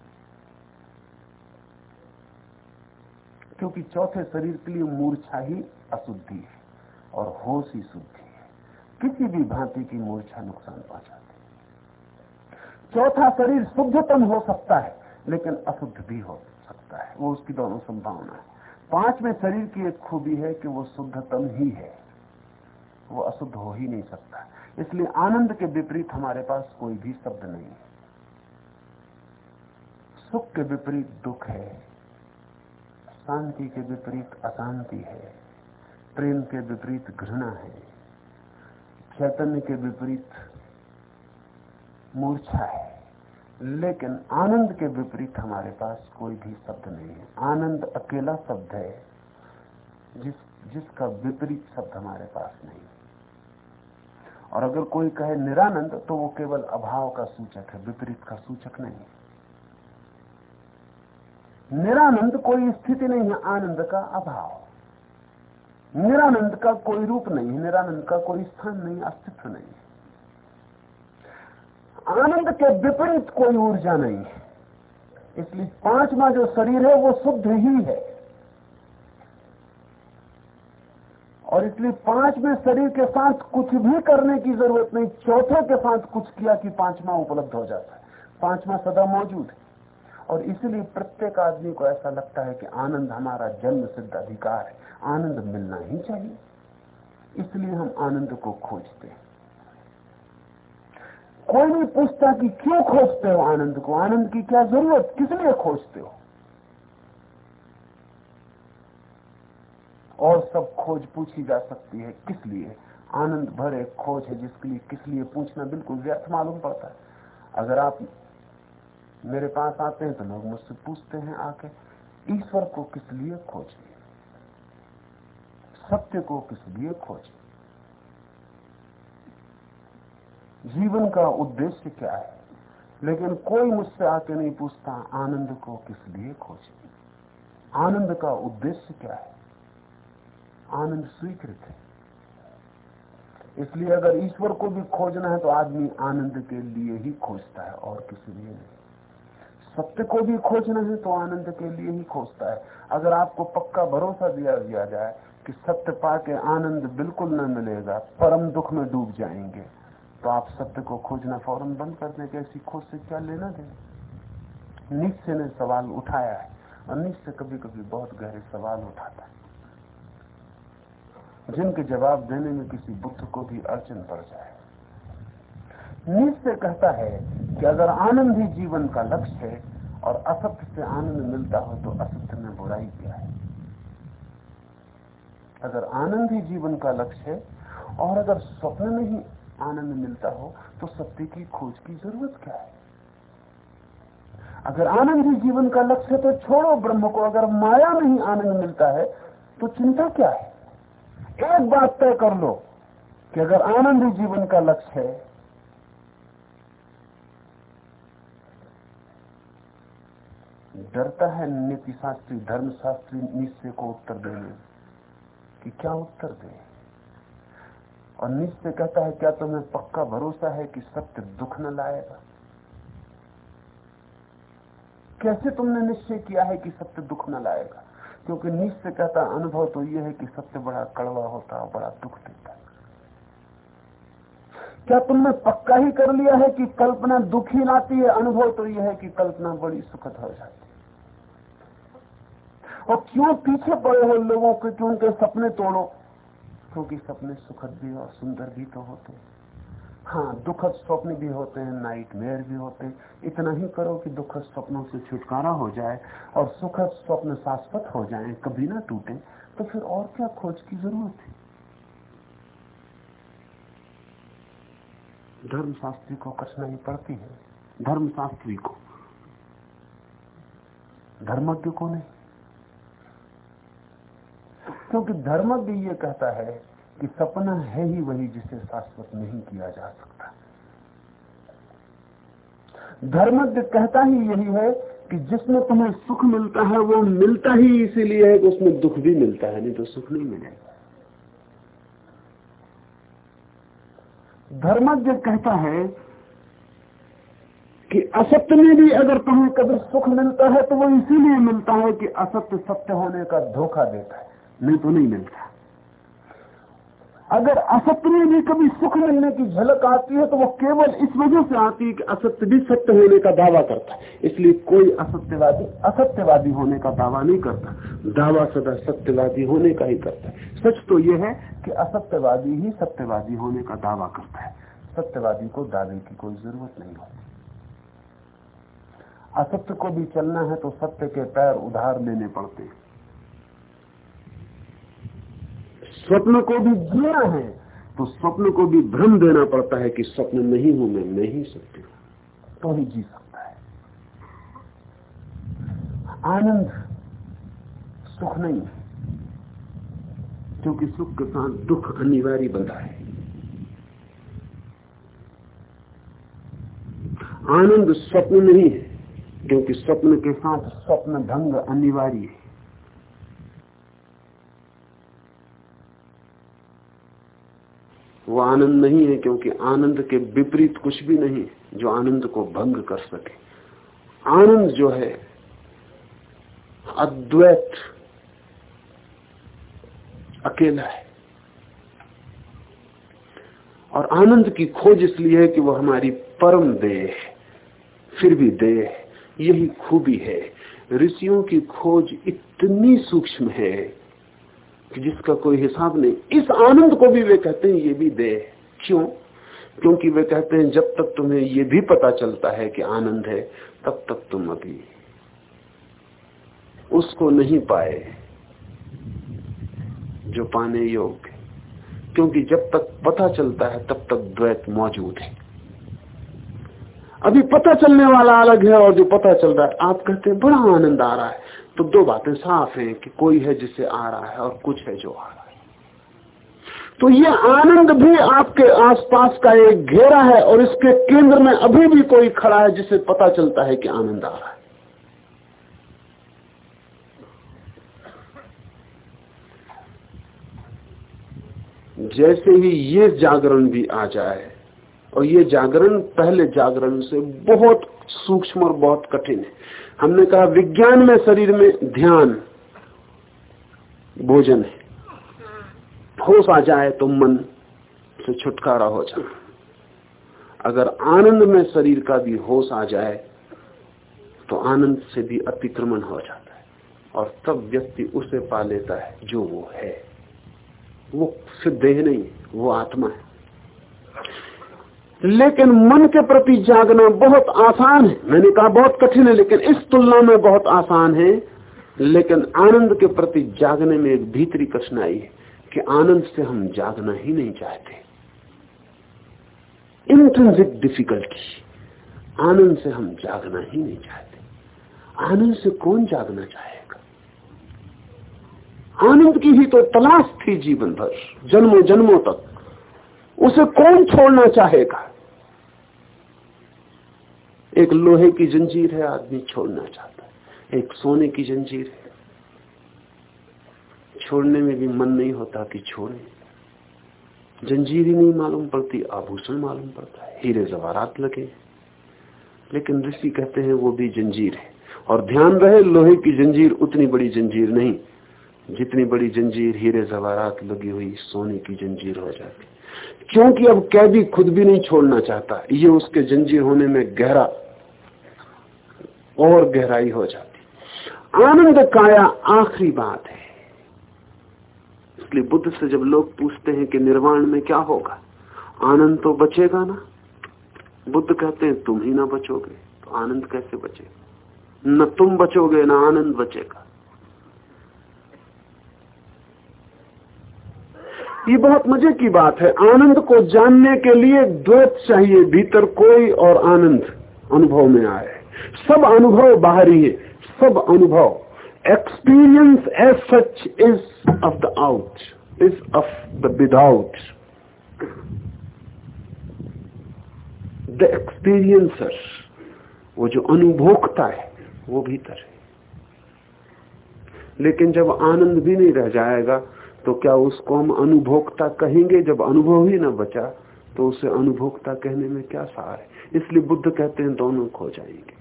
क्योंकि चौथे शरीर के लिए मूर्छा ही अशुद्धि है और होश ही शुद्धि है। किसी भी भांति की मूर्छा नुकसान पहुंचाती चौथा शरीर शुद्धतम हो सकता है, लेकिन अशुद्ध भी हो सकता है। वो उसकी दोनों संभावना है। पाँचवें शरीर की एक खूबी है कि वो शुद्धतम ही है। वो अशुद्ध हो ही नहीं सकता। इसलिए आनंद के विपरीत हमारे पास कोई भी शब्द नहीं सुख के विपरीत दुख है। शांति के विपरीत अशांति है। प्रेम के विपरीत घृणा है। चैतन्य के विपरीत मूर्छा है। लेकिन आनंद के विपरीत हमारे पास कोई भी शब्द नहीं है। आनंद अकेला शब्द है, जिस, जिसका विपरीत शब्द हमारे पास नहीं। और अगर कोई कहे निरानंद तो वो केवल अभाव का सूचक है, विपरीत का सूचक नहीं। निरानंद कोई स्थिति नहीं है, आनंद का अभाव। निरानंद का कोई रूप नहीं है, निरानंद का कोई स्थान नहीं, अस्तित्व नहीं आनंद के विपरीत कोई ऊर्जा नहीं है। इसलिए पांचवा जो शरीर है, वो शुद्ध ही है। और इसलिए पाँचवें शरीर के साथ कुछ भी करने की ज़रूरत नहीं, चौथे के साथ कुछ किया कि पांचवा उपलब्ध हो जाता है। पांचवा सदा मौजूद है। और इसलिए प्रत्येक आदमी को ऐसा लगता है कि आनंद हमारा जन्म सिद्ध अधिकार है। आनंद मिलना ही चाहिए। इसलिए हम आनंद को खोजते हैं। कोई नहीं पूछता कि क्यों खोजते हो आनंद को? आनंद की क्या ज़रूरत? किस लिए खोजते हो? और सब खोज पूछी जा सकती है, किस लिए? आनंद भर खोज है जिसके लिए किस लिए पूछना बिल्कुल व्यर्थ मालूम पड़ता है। अगर आप मेरे पास आते हैं तो लोग मुझसे पूछते हैं आके, ईश्वर को किस लिए खोजे? सत्य को किस लिए खोजे? जीवन का उद्देश्य क्या है? लेकिन कोई मुझसे आके नहीं पूछता, आनंद को किस लिए खोजे? आनंद का उद्देश्य क्या है? आनंद स्वीकृत है। इसलिए अगर ईश्वर को भी खोजना है तो आदमी आनंद के लिए ही खोजता है और किसी लिए नहीं। सत्य को भी खोजना है तो आनंद के लिए ही खोजता है। अगर आपको पक्का भरोसा दिया दिया जाए कि सत्य पाके आनंद बिल्कुल न मिलेगा, परम दुख में डूब जाएँगे तो आप सत्य को खोजना फ़ौरन बंद कर दें ऐसी खोज से क्या लेना दे। निश्चय ने सवाल उठाया है, और निश्चय कभी कभी बहुत गहरे सवाल उठाता है। जिनके जवाब देने में किसी बुद्ध को भी अड़चन पड़ जाए। निश्चय कहता है कि अगर आनंद ही जीवन का लक्ष्य है और असत्य से आनंद मिलता हो तो असत्य में बुराई क्या है? अगर आनंद ही जीवन का लक्ष्य है और अगर स्वप्न में ही आनंद मिलता हो तो सत्य की खोज की ज़रूरत क्या है? अगर आनंद ही जीवन का लक्ष्य है तो छोड़ो ब्रह्म को, अगर माया में ही आनंद मिलता है तो चिंता क्या है? एक बात तय कर लो कि अगर आनंद ही जीवन का लक्ष्य है डरता है नीति शास्त्री धर्म शास्त्री निश्चय को उत्तर देने। कि क्या उत्तर दे? और निश्चय कहता है, क्या तुम्हें पक्का भरोसा है कि सत्य दुख न लाएगा? कैसे तुमने निश्चय किया है कि सत्य दुख न लाएगा? क्योंकि निश्चय कहता अनुभव तो यह है कि सत्य बड़ा कड़वा होता है बड़ा दुख देता है। क्या तुमने पक्का ही कर लिया है कि कल्पना दुखी लाती है? अनुभव तो यह है कि कल्पना बड़ी सुखद हो जाती है। और क्यों पीछे पड़े हो लोगों के क्यों उनके सपने तोड़ो? क्योंकि सपने सुखद भी और सुंदर भी तो होते हाँ। दुखद स्वप्न भी होते हैं नाइट मेयर भी होते हैं। इतना ही करो कि दुखद स्वप्नों से छुटकारा हो जाए और सुखद स्वप्न शाश्वत हो जाए, कभी ना टूटे। तो फिर और क्या खोज की ज़रूरत है? धर्मशास्त्री को कठिनाई पड़ती है। धर्मशास्त्री को। धर्मज्ञ को नहीं क्योंकि धर्म भी ये कहता है कि सपना है ही वही जिसे शाश्वत नहीं किया जा सकता। धर्मज्ञ कहता ही यही है कि जिसमें तुम्हें सुख मिलता है, वो मिलता ही इसीलिए है कि उसमें दुख भी मिलता है, नहीं तो सुख नहीं मिलेगा। धर्मज्ञ कहता है कि असत्य में भी अगर तुम्हें कभी सुख मिलता है तो वो इसीलिए मिलता है कि असत्य सत्य होने का धोखा देता है। नहीं तो नहीं मिलता। अगर असत्य में भी कभी सुख मिलने की झलक आती है तो वो केवल इस वजह से आती है कि असत्य भी सत्य होने का दावा करता है। इसलिए कोई असत्यवादी असत्यवादी होने का दावा नहीं करता। दावा सदा सत्यवादी होने का ही करता है। सच तो यह है कि असत्यवादी ही सत्यवादी होने का दावा करता है। सत्यवादी को दावे की कोई ज़रूरत नहीं होती। असत्य को भी चलना है तो सत्य के पैर उधार लेने पड़ते हैं। स्वप्न को भी जीना है तो स्वप्न को भी भ्रम देना पड़ता है कि स्वप्न नहीं हूँ, मैं मैं ही सत्य हूँ। तो ही जी सकता है। आनंद सुख नहीं क्योंकि सुख के साथ दुख अनिवार्य बंधा है। आनंद स्वप्न नहीं है, क्योंकि स्वप्न के साथ स्वप्न ढंग अनिवार्य है। वो आनंद नहीं है क्योंकि आनंद के विपरीत कुछ भी नहीं जो आनंद को भंग कर सके। आनंद जो है, अद्वैत अकेला है। और आनंद की खोज इसलिए है कि वह हमारी परम देह फिर भी देह यही खूबी है। ऋषियों की खोज इतनी सूक्ष्म है कि जिसका कोई हिसाब नहीं, इस आनंद को भी वे कहते हैं, ये भी दे क्यों? क्योंकि वे कहते हैं, जब तक तुम्हें ये भी पता चलता है कि आनंद है, तब तक तुम अभी उसको नहीं पाए जो पाने योग्य। क्योंकि जब तक पता चलता है, तब तक द्वैत मौजूद है। अभी पता चलने वाला अलग है और जो पता चल रहा है, आप कहते हैं, बड़ा आनंद आ रहा है। तो दो बातें साफ़ हैं कि कोई है जिसे आ रहा है और कुछ है जो आ रहा है। तो ये आनंद भी आपके आसपास का एक घेरा है और इसके केंद्र में अभी भी कोई खड़ा है जिसे पता चलता है कि आनंद आ रहा है। जैसे ही ये जागरण भी आ जाए और ये जागरण पहले जागरण से बहुत सूक्ष्म और बहुत कठिन है। हमने कहा विज्ञान में शरीर में ध्यान, भोजन है। होश आ जाए तो मन से छुटकारा हो जाए। अगर आनंद में शरीर का भी होश आ जाए तो आनंद से भी अतिक्रमण हो जाता है। और तब व्यक्ति उसे पा लेता है, जो वो है। वो देह नहीं, वो आत्मा है। लेकिन मन के प्रति जागना बहुत आसान है। मैंने कहा बहुत कठिन है, लेकिन इस तुलना में बहुत आसान है। लेकिन आनंद के प्रति जागने में एक भीतरी कठिनाई है कि आनंद से हम जागना ही नहीं चाहते। इंट्रेंसिक डिफिकल्टी आनंद से हम जागना ही नहीं चाहते। आनंद से कौन जागना चाहेगा? आनंद की ही तो तलाश थी जीवन भर, जन्मों जन्मों तक। उसे कौन छोड़ना चाहेगा? एक लोहे की जंजीर है, आदमी छोड़ना चाहता है। एक सोने की जंजीर है। छोड़ने में भी मन नहीं होता कि छोड़े। जंजीर ही नहीं मालूम पड़ती, आभूषण मालूम पड़ता है। हीरे जवारात लगे। लेकिन ऋषि कहते हैं, वो भी जंजीर है। और ध्यान रहे, लोहे की जंजीर उतनी बड़ी जंजीर नहीं। जितनी बड़ी जंजीर हीरे जवारात लगी हुई, सोने की जंजीर हो जाती। क्योंकि अब कैदी खुद भी नहीं छोड़ना चाहता। ये उसके जंजीर होने में गहरा और गहराई हो जाती। आनंद काया आखिरी बात है। इसलिए बुद्ध से जब लोग पूछते हैं कि निर्वाण में क्या होगा, आनंद तो बचेगा ना? बुद्ध कहते हैं, तुम ही ना बचोगे। तो आनंद कैसे बचेगा? न तुम बचोगे, ना आनंद बचेगा। ये बहुत मज़े की बात है। आनंद को जानने के लिए द्वैत चाहिए भीतर कोई और आनंद अनुभव में आए। सब अनुभव बाहरी है सब अनुभव। Experience as such is of the out is of the without. The experiencer, वो जो अनुभोक्ता है वो भीतर है। लेकिन जब आनंद भी नहीं रह जाएगा तो क्या उसको हम अनुभोक्ता कहेंगे? जब अनुभव ही ना बचा तो उसे अनुभोक्ता कहने में क्या सार है? इसलिए बुद्ध कहते हैं दोनों खो जाएँगे।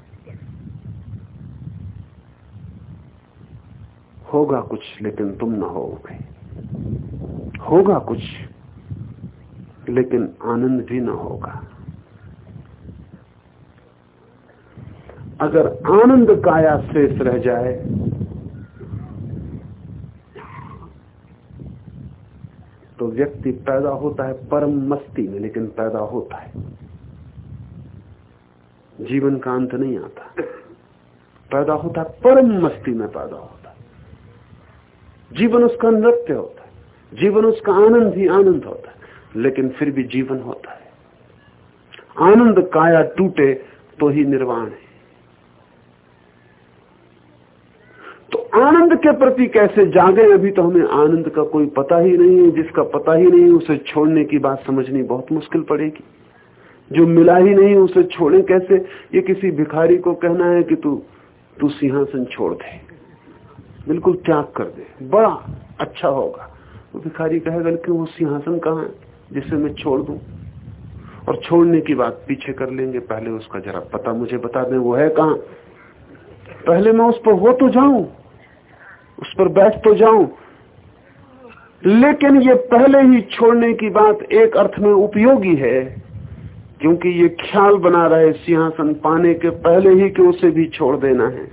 होगा कुछ, लेकिन तुम ना होगे। होगा कुछ, लेकिन आनंद भी ना होगा। अगर आनंद काया शेष रह जाए व्यक्ति पैदा होता है, परम मस्ती में, लेकिन पैदा होता है। जीवन का अंत नहीं आता। पैदा होता है, परम मस्ती में पैदा होता है। जीवन उसका नृत्य होता है, जीवन उसका आनंद ही आनंद होता है, लेकिन फिर भी जीवन होता है। आनंद काया टूटे तो ही निर्वाण है। आनंद के प्रति कैसे जागे, अभी तो हमें आनंद का कोई पता ही नहीं है, जिसका पता ही नहीं उसे छोड़ने की बात समझनी बहुत मुश्किल पड़ेगी। जो मिला ही नहीं, उसे छोड़े कैसे? ये किसी भिखारी को कहना है कि तू तू सिंहासन छोड़ दे। बिल्कुल त्याग कर दे। बड़ा अच्छा होगा। वो भिखारी कहेगा कि वो सिंहासन कहाँ है, जिसे मैं छोड़ दू? और छोड़ने की बात पीछे कर लेंगे। पहले उसका जरा पता मुझे बता दें, वो है कहा? पहले मैं उस पर हो तो जाऊँ उस पर बैठ तो जाऊँ। लेकिन ये पहले ही छोड़ने की बात एक अर्थ में उपयोगी है, क्योंकि ये ख्याल बना रहे सिंहासन पाने के पहले ही कि उसे भी छोड़ देना है।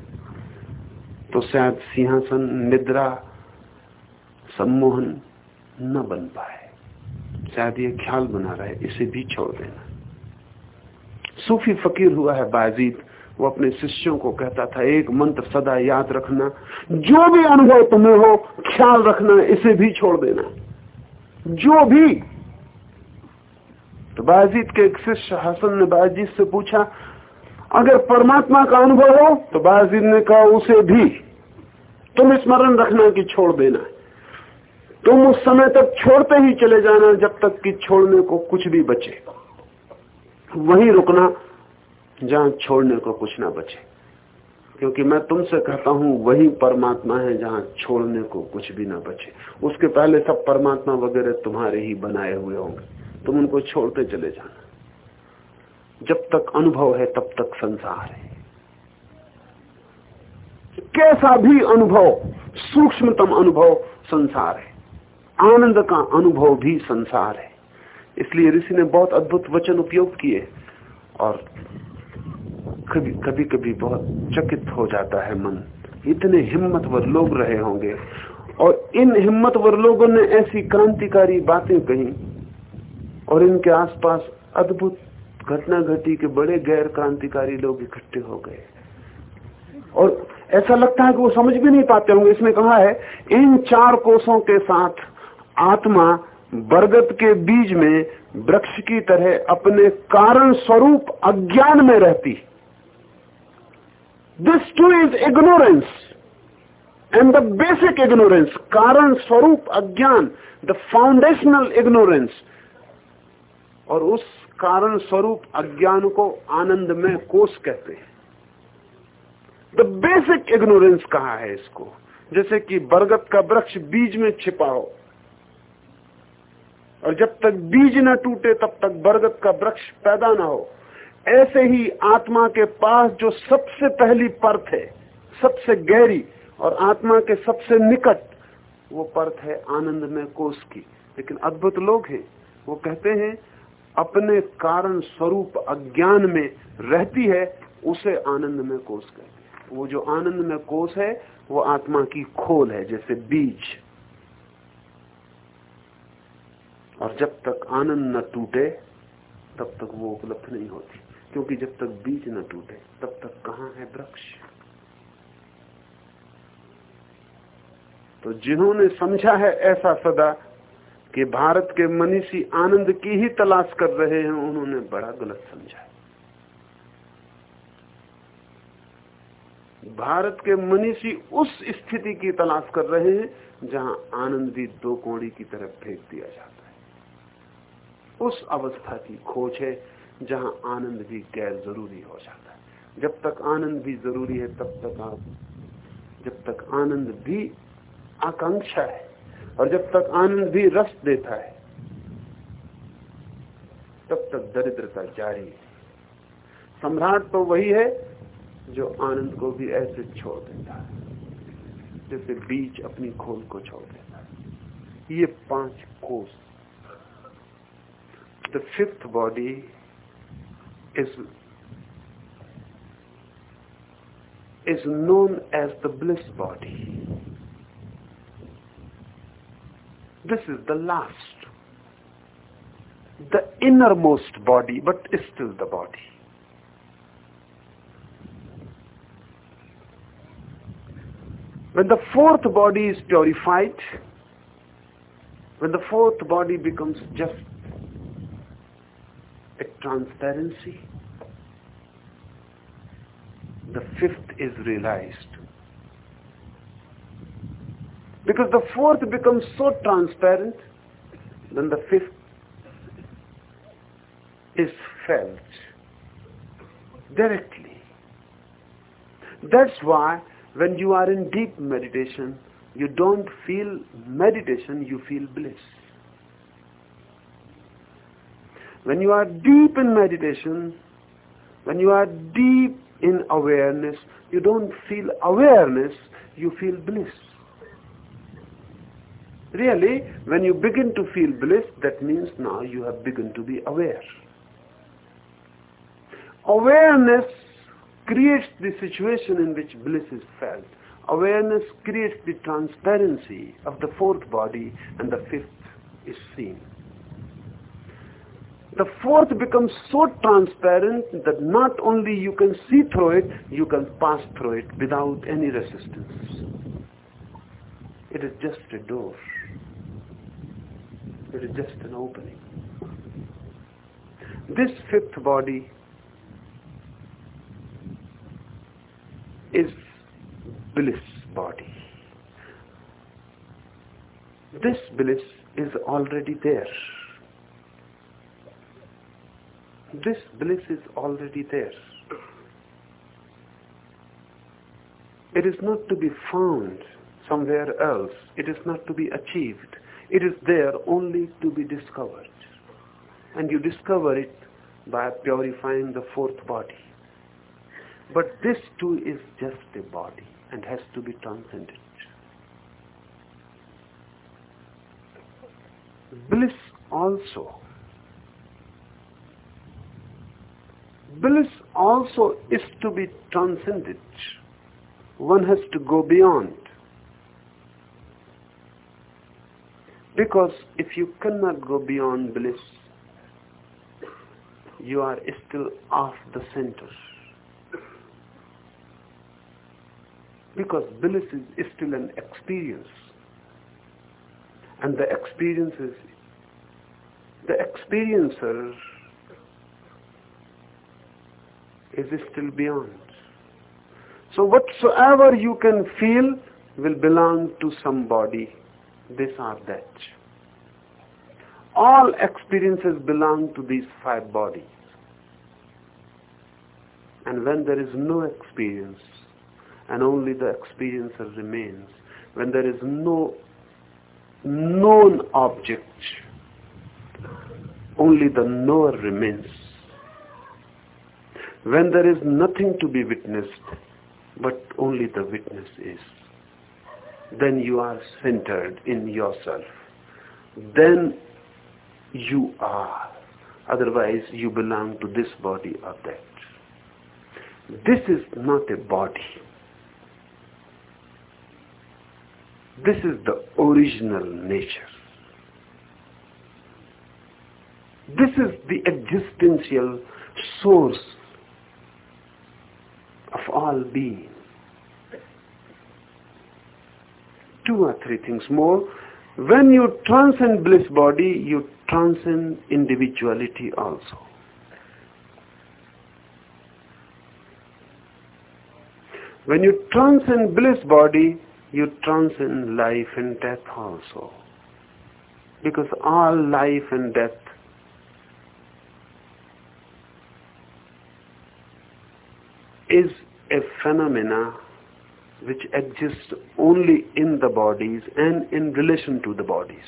तो शायद सिंहासन, निद्रा, सम्मोहन न बन पाए। शायद ये ख्याल बना रहे, इसे भी छोड़ देना। सूफी फकीर हुआ है बाजीद। वो अपने शिष्यों को कहता था, एक मंत्र सदा याद रखना। जो भी अनुभव तुम्हें हो, ख्याल रखना, इसे भी छोड़ देना। जो भी। तो बाजीत के एक शिष्य हसन ने बाजीत से पूछा, अगर परमात्मा का अनुभव हो तो बाजीत ने कहा, उसे भी। तुम स्मरण रखना कि छोड़ देना तुम उस समय तक छोड़ते ही चले जाना, जब तक कि छोड़ने को कुछ भी बचे। वहीं रुकना जहाँ छोड़ने को कुछ ना बचे। क्योंकि मैं तुमसे कहता हूँ, वही परमात्मा है जहाँ छोड़ने को कुछ भी ना बचे। उसके पहले सब परमात्मा वगैरह तुम्हारे ही बनाए हुए होंगे। तुम उनको छोड़ते चले जाना। जब तक अनुभव है, तब तक संसार है। कैसा भी अनुभव, सूक्ष्मतम अनुभव, संसार है। आनंद का अनुभव भी संसार है। इसलिए ऋषि ने बहुत अद्भुत वचन उपयोग किए। और कभी कभी कभी बहुत चकित हो जाता है मन। इतने हिम्मतवर लोग रहे होंगे। और इन हिम्मतवर लोगों ने ऐसी क्रांतिकारी बातें कही, और इनके आसपास अद्भुत घटना घटी के बड़े गैर क्रांतिकारी लोग इकट्ठे हो गए। और ऐसा लगता है कि वो समझ भी नहीं पाते होंगे। इसमें कहा है, इन चार कोषों के साथ आत्मा बरगद के बीज में वृक्ष की तरह अपने कारण स्वरूप अज्ञान में रहती This too is ignorance. And the basic ignorance, कारण स्वरूप अज्ञान द फाउंडेशनल इग्नोरेंस और उस कारण स्वरूप अज्ञान को आनंद में कोष कहते हैं। द बेसिक इग्नोरेंस कहा है इसको? जैसे कि बरगद का वृक्ष बीज में छिपा हो। और जब तक बीज न टूटे तब तक बरगद का वृक्ष पैदा ना हो। ऐसे ही आत्मा के पास जो सबसे पहली परत है, सबसे गहरी और आत्मा के सबसे निकट, वो परत है आनंद में कोष की। लेकिन अद्भुत लोग हैं। वो कहते हैं, अपने कारण स्वरूप अज्ञान में रहती है, उसे आनंद में कोष कहते हैं। वो जो आनंद में कोष है, वो आत्मा की खोल है, जैसे बीज। और जब तक आनंद न टूटे, तब तक वो उपलब्ध नहीं होती। क्योंकि जब तक बीज न टूटे, तब तक कहाँ है वृक्ष? तो जिन्होंने समझा है ऐसा सदा कि भारत के मनीषी आनंद की ही तलाश कर रहे हैं, उन्होंने बड़ा गलत समझा भारत के मनीषी उस स्थिति की तलाश कर रहे हैं, जहाँ आनंद भी दो कोड़ी की तरफ़ फेंक दिया जाता है। उस अवस्था की खोज है जहाँ आनंद भी गैर ज़रूरी हो जाता है। जब तक आनंद भी ज़रूरी है, तब तक आप, जब तक आनंद भी आकांक्षा है और जब तक आनंद भी रस देता है, तब तक दरिद्रता जारी है। सम्राट तो वही है जो आनंद को भी ऐसे छोड़ देता है, जैसे बीज अपनी खोल को छोड़ देता है। ये पाँच कोष the fifth body is is known as the bliss body. This is the last, the innermost body, but is still the body. When the fourth body is purified, when the fourth body becomes just transparency, the fifth is realized. Because the fourth becomes so transparent, then the fifth is felt directly. That's why when you are in deep meditation, you don't feel meditation, you feel bliss. When you are deep in meditation, when you are deep in awareness, you don't feel awareness, you feel bliss. Really, when you begin to feel bliss, that means now you have begun to be aware. Awareness creates the situation in which bliss is felt. Awareness creates the transparency of the fourth body and the fifth is seen. The fourth becomes so transparent that not only you can see through it, you can pass through it without any resistance. It is just a door. It is just an opening. This fifth body is bliss body. This bliss is already there. This bliss is already there. It is not to be found somewhere else. It is not to be achieved. It is there only to be discovered. And you discover it by purifying the fourth body. But this too is just a body and has to be transcended. Bliss also. Bliss also is to be transcended. One has to go beyond. Because if you cannot go beyond bliss, you are still off the center. because bliss is, still an experience and the experience is the experiencer is still beyond so whatsoever you can feel will belong to somebody this or that all experiences belong to these five bodies and when there is no experience and only the experiencer remains. When there is no known object, only the knower remains. When there is nothing to be witnessed, but only the witness is, then you are centered in yourself. Then you are. Otherwise, you belong to this body or that. This is not a body. This is the original nature. This is the existential source of all being. Two or three things more. When you transcend bliss body, you transcend individuality also. When you transcend bliss body, you transcend life and death also. Because all life and death is a phenomena which exists only in the bodies and in relation to the bodies.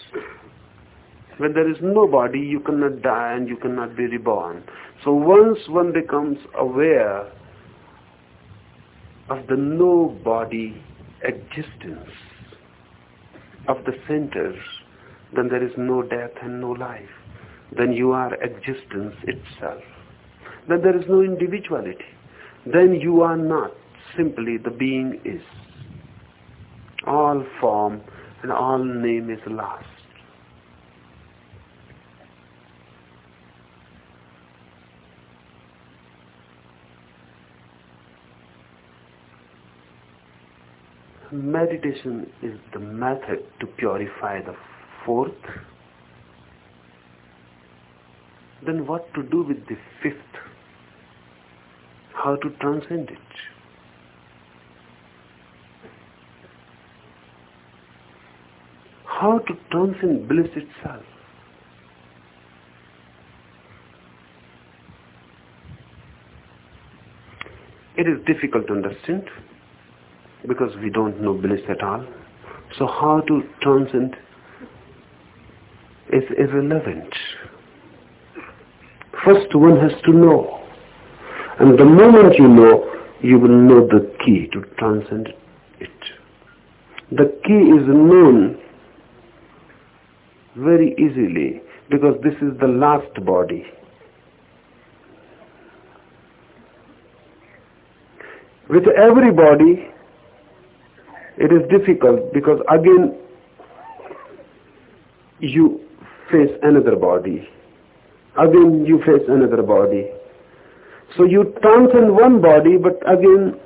When there is no body, you cannot die and you cannot be reborn. So once one becomes aware of the no body existence of the centers, then there is no death and no life. Then you are existence itself. Then there is no individuality. Then you are not simply the being is. All form and all name is lost. Meditation is the method to purify the fourth. Then what to do with the fifth? How to transcend it? How to transcend bliss itself? It is difficult to understand because we don't know bliss at all. So how to transcend is irrelevant. First one has to know. And the moment you know, you will know the key to transcend it. The key is known very easily because this is the last body. With every body, it is difficult because again you face another body. Again you face another body. So you transcend one body, but again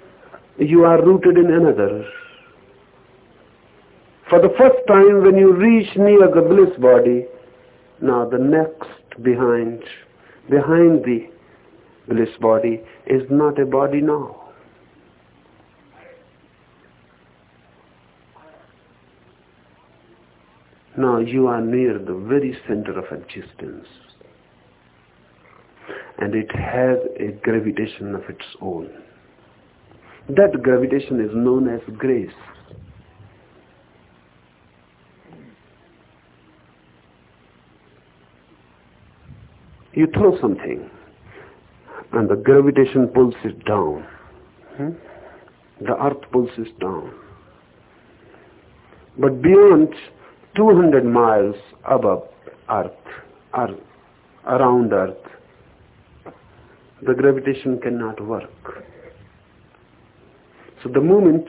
you are rooted in another. For the first time when you reach near the bliss body, now the next behind, behind the bliss body is not a body now. Now you are near the very center of existence. And it has a gravitation of its own. That gravitation is known as grace. You throw something and the gravitation pulls it down. Hmm? The earth pulls it down. But beyond 200 miles above earth, or around earth, the gravitation cannot work. So the moment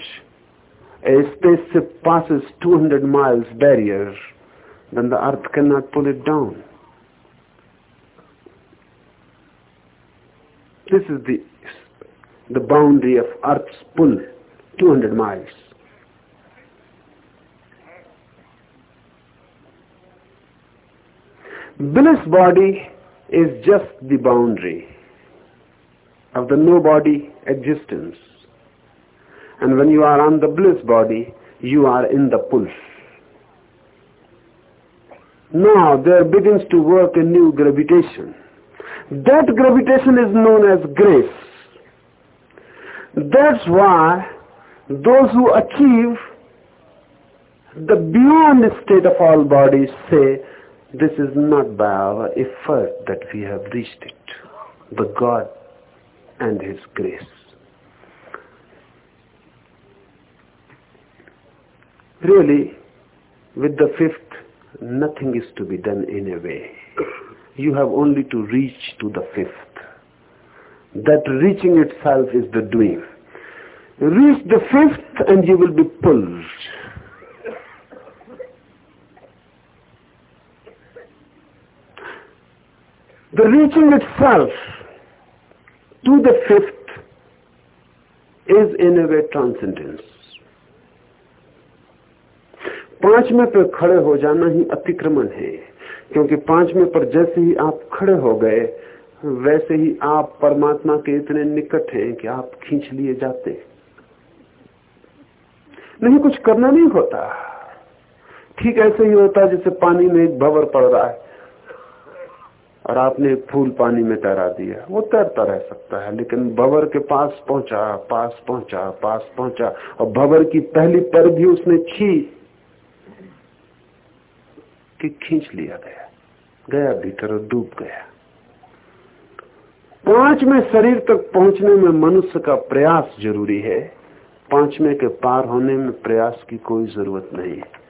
a spaceship passes 200 miles barrier, then the earth cannot pull it down. This is the, the boundary of Earth's pull, 200 miles. Bliss body is just the boundary of the no body existence. And when you are on the bliss body, you are in the pull. Now there begins to work a new gravitation that gravitation is known as grace. That's why those who achieve the beyond state of all bodies say, this is not by our effort that we have reached it, but God and His grace. Really, with the fifth, nothing is to be done in a way you have only to reach to the fifth. That reaching itself is the doing. Reach the fifth and you will be pulled. The reaching itself to the fifth is in a way transcendence. पाँचवें पे खड़े हो जाना ही अतिक्रमण है, क्योंकि पाँचवें पर जैसे ही आप खड़े हो गए, वैसे ही आप परमात्मा के इतने निकट हैं कि आप खींच लिए जाते नहीं, कुछ करना नहीं होता। ठीक ऐसे ही होता जैसे पानी में एक भवर पड़ रहा है। और आपने फूल पानी में तैरा दिया। वो तैरता रह सकता है, लेकिन भवर के पास पहुँचा पास पहुँचा पास पहुँचा, और भवर की पहली पर भी उसने छी कि खींच लिया गया गया भीतर और डूब गया। पाँचवें शरीर तक पहुँचने में मनुष्य का प्रयास ज़रूरी है। पाँचवें के पार होने में प्रयास की कोई ज़रूरत नहीं है।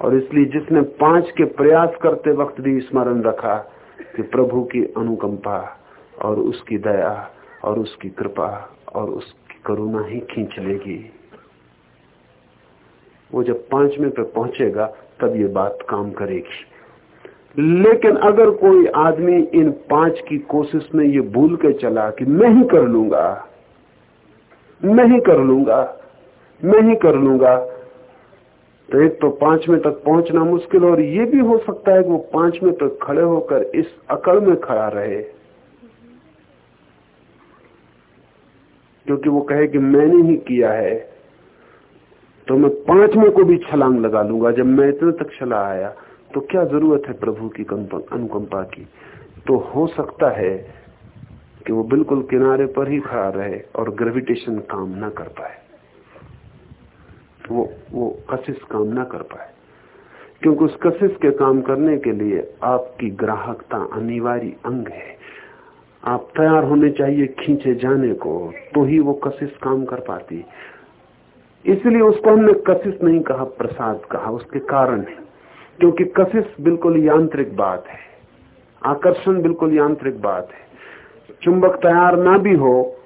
और इसलिए जिसने पाँच के प्रयास करते वक्त भी स्मरण रखा कि प्रभु की अनुकंपा और उसकी दया और उसकी कृपा और उसकी करुणा ही खींच लेगी। वो जब पाँचवें पे पहुंचेगा, तब ये बात काम करेगी। लेकिन अगर कोई आदमी इन पाँच की कोशिश में ये भूल के चला कि मैं ही कर लूँगा, मैं ही कर लूँगा, मैं ही कर लूँगा तो एक तो पांचवे तक पहुँचना मुश्किल, और ये भी हो सकता है कि वो पांचवे तक खड़े होकर इस अकड़ में खड़ा रहे। क्योंकि वो कहे कि मैंने ही किया है तो मैं पांचवे को भी छलांग लगा लूँगा। जब मैं इतने तक चला आया तो क्या ज़रूरत है प्रभु की अनुकंपा की? तो हो सकता है कि वो बिल्कुल किनारे पर ही खड़ा रहे और ग्रेविटेशन काम ना कर पाए। वो वो कशिश काम ना कर पाए। क्योंकि उस कशिश के काम करने के लिए आपकी ग्राहकता अनिवार्य अंग है। आप तैयार होने चाहिए खींचे जाने को तो ही वो कशिश काम कर पाती। इसलिए उसको हमने कशिश नहीं कहा, प्रसाद कहा, उसके कारण है। क्योंकि कशिश बिल्कुल यांत्रिक बात है। आकर्षण बिल्कुल यांत्रिक बात है। चुंबक तैयार ना भी हो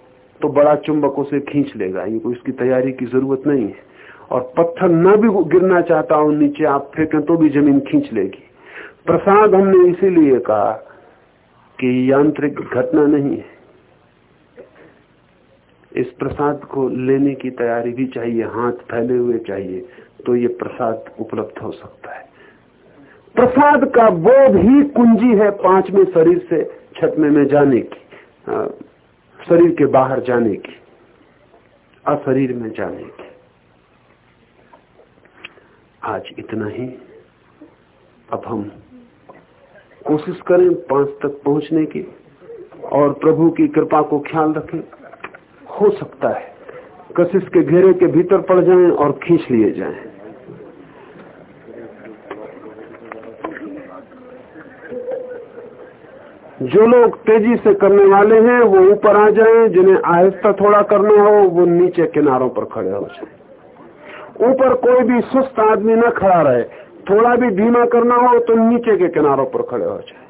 तो बड़ा चुंबक उसे खींच लेगा। ये कोई इसकी तैयारी की ज़रूरत नहीं है। और पत्थर न भी गिरना चाहता हो, नीचे आप फेंकें तो भी ज़मीन खींच लेगी। प्रसाद हमने इसीलिए कहा कि यांत्रिक घटना नहीं है। इस प्रसाद को लेने की तैयारी भी चाहिए, हाथ फैले हुए चाहिए तो ये प्रसाद उपलब्ध हो सकता है। प्रसाद का बोध ही कुंजी है पाँचवें शरीर से छठवें में जाने की शरीर के बाहर जाने की, अशरीर में जाने की। आज इतना ही। अब हम कोशिश करें पाँच तक पहुँचने की और प्रभु की कृपा को ख्याल रखें। हो सकता है कशिश के घेरे के भीतर पड़ जाएँ और खींच लिए जाएँ। जो लोग तेज़ी से करने वाले हैं, वो ऊपर आ जाएँ, जिन्हें आहिस्ता थोड़ा करना हो, वो नीचे किनारों पर खड़े हो जाए। ऊपर कोई भी सुस्त आदमी न खड़ा रहे। थोड़ा भी धीमा करना हो तो नीचे के किनारों पर खड़े हो जाए।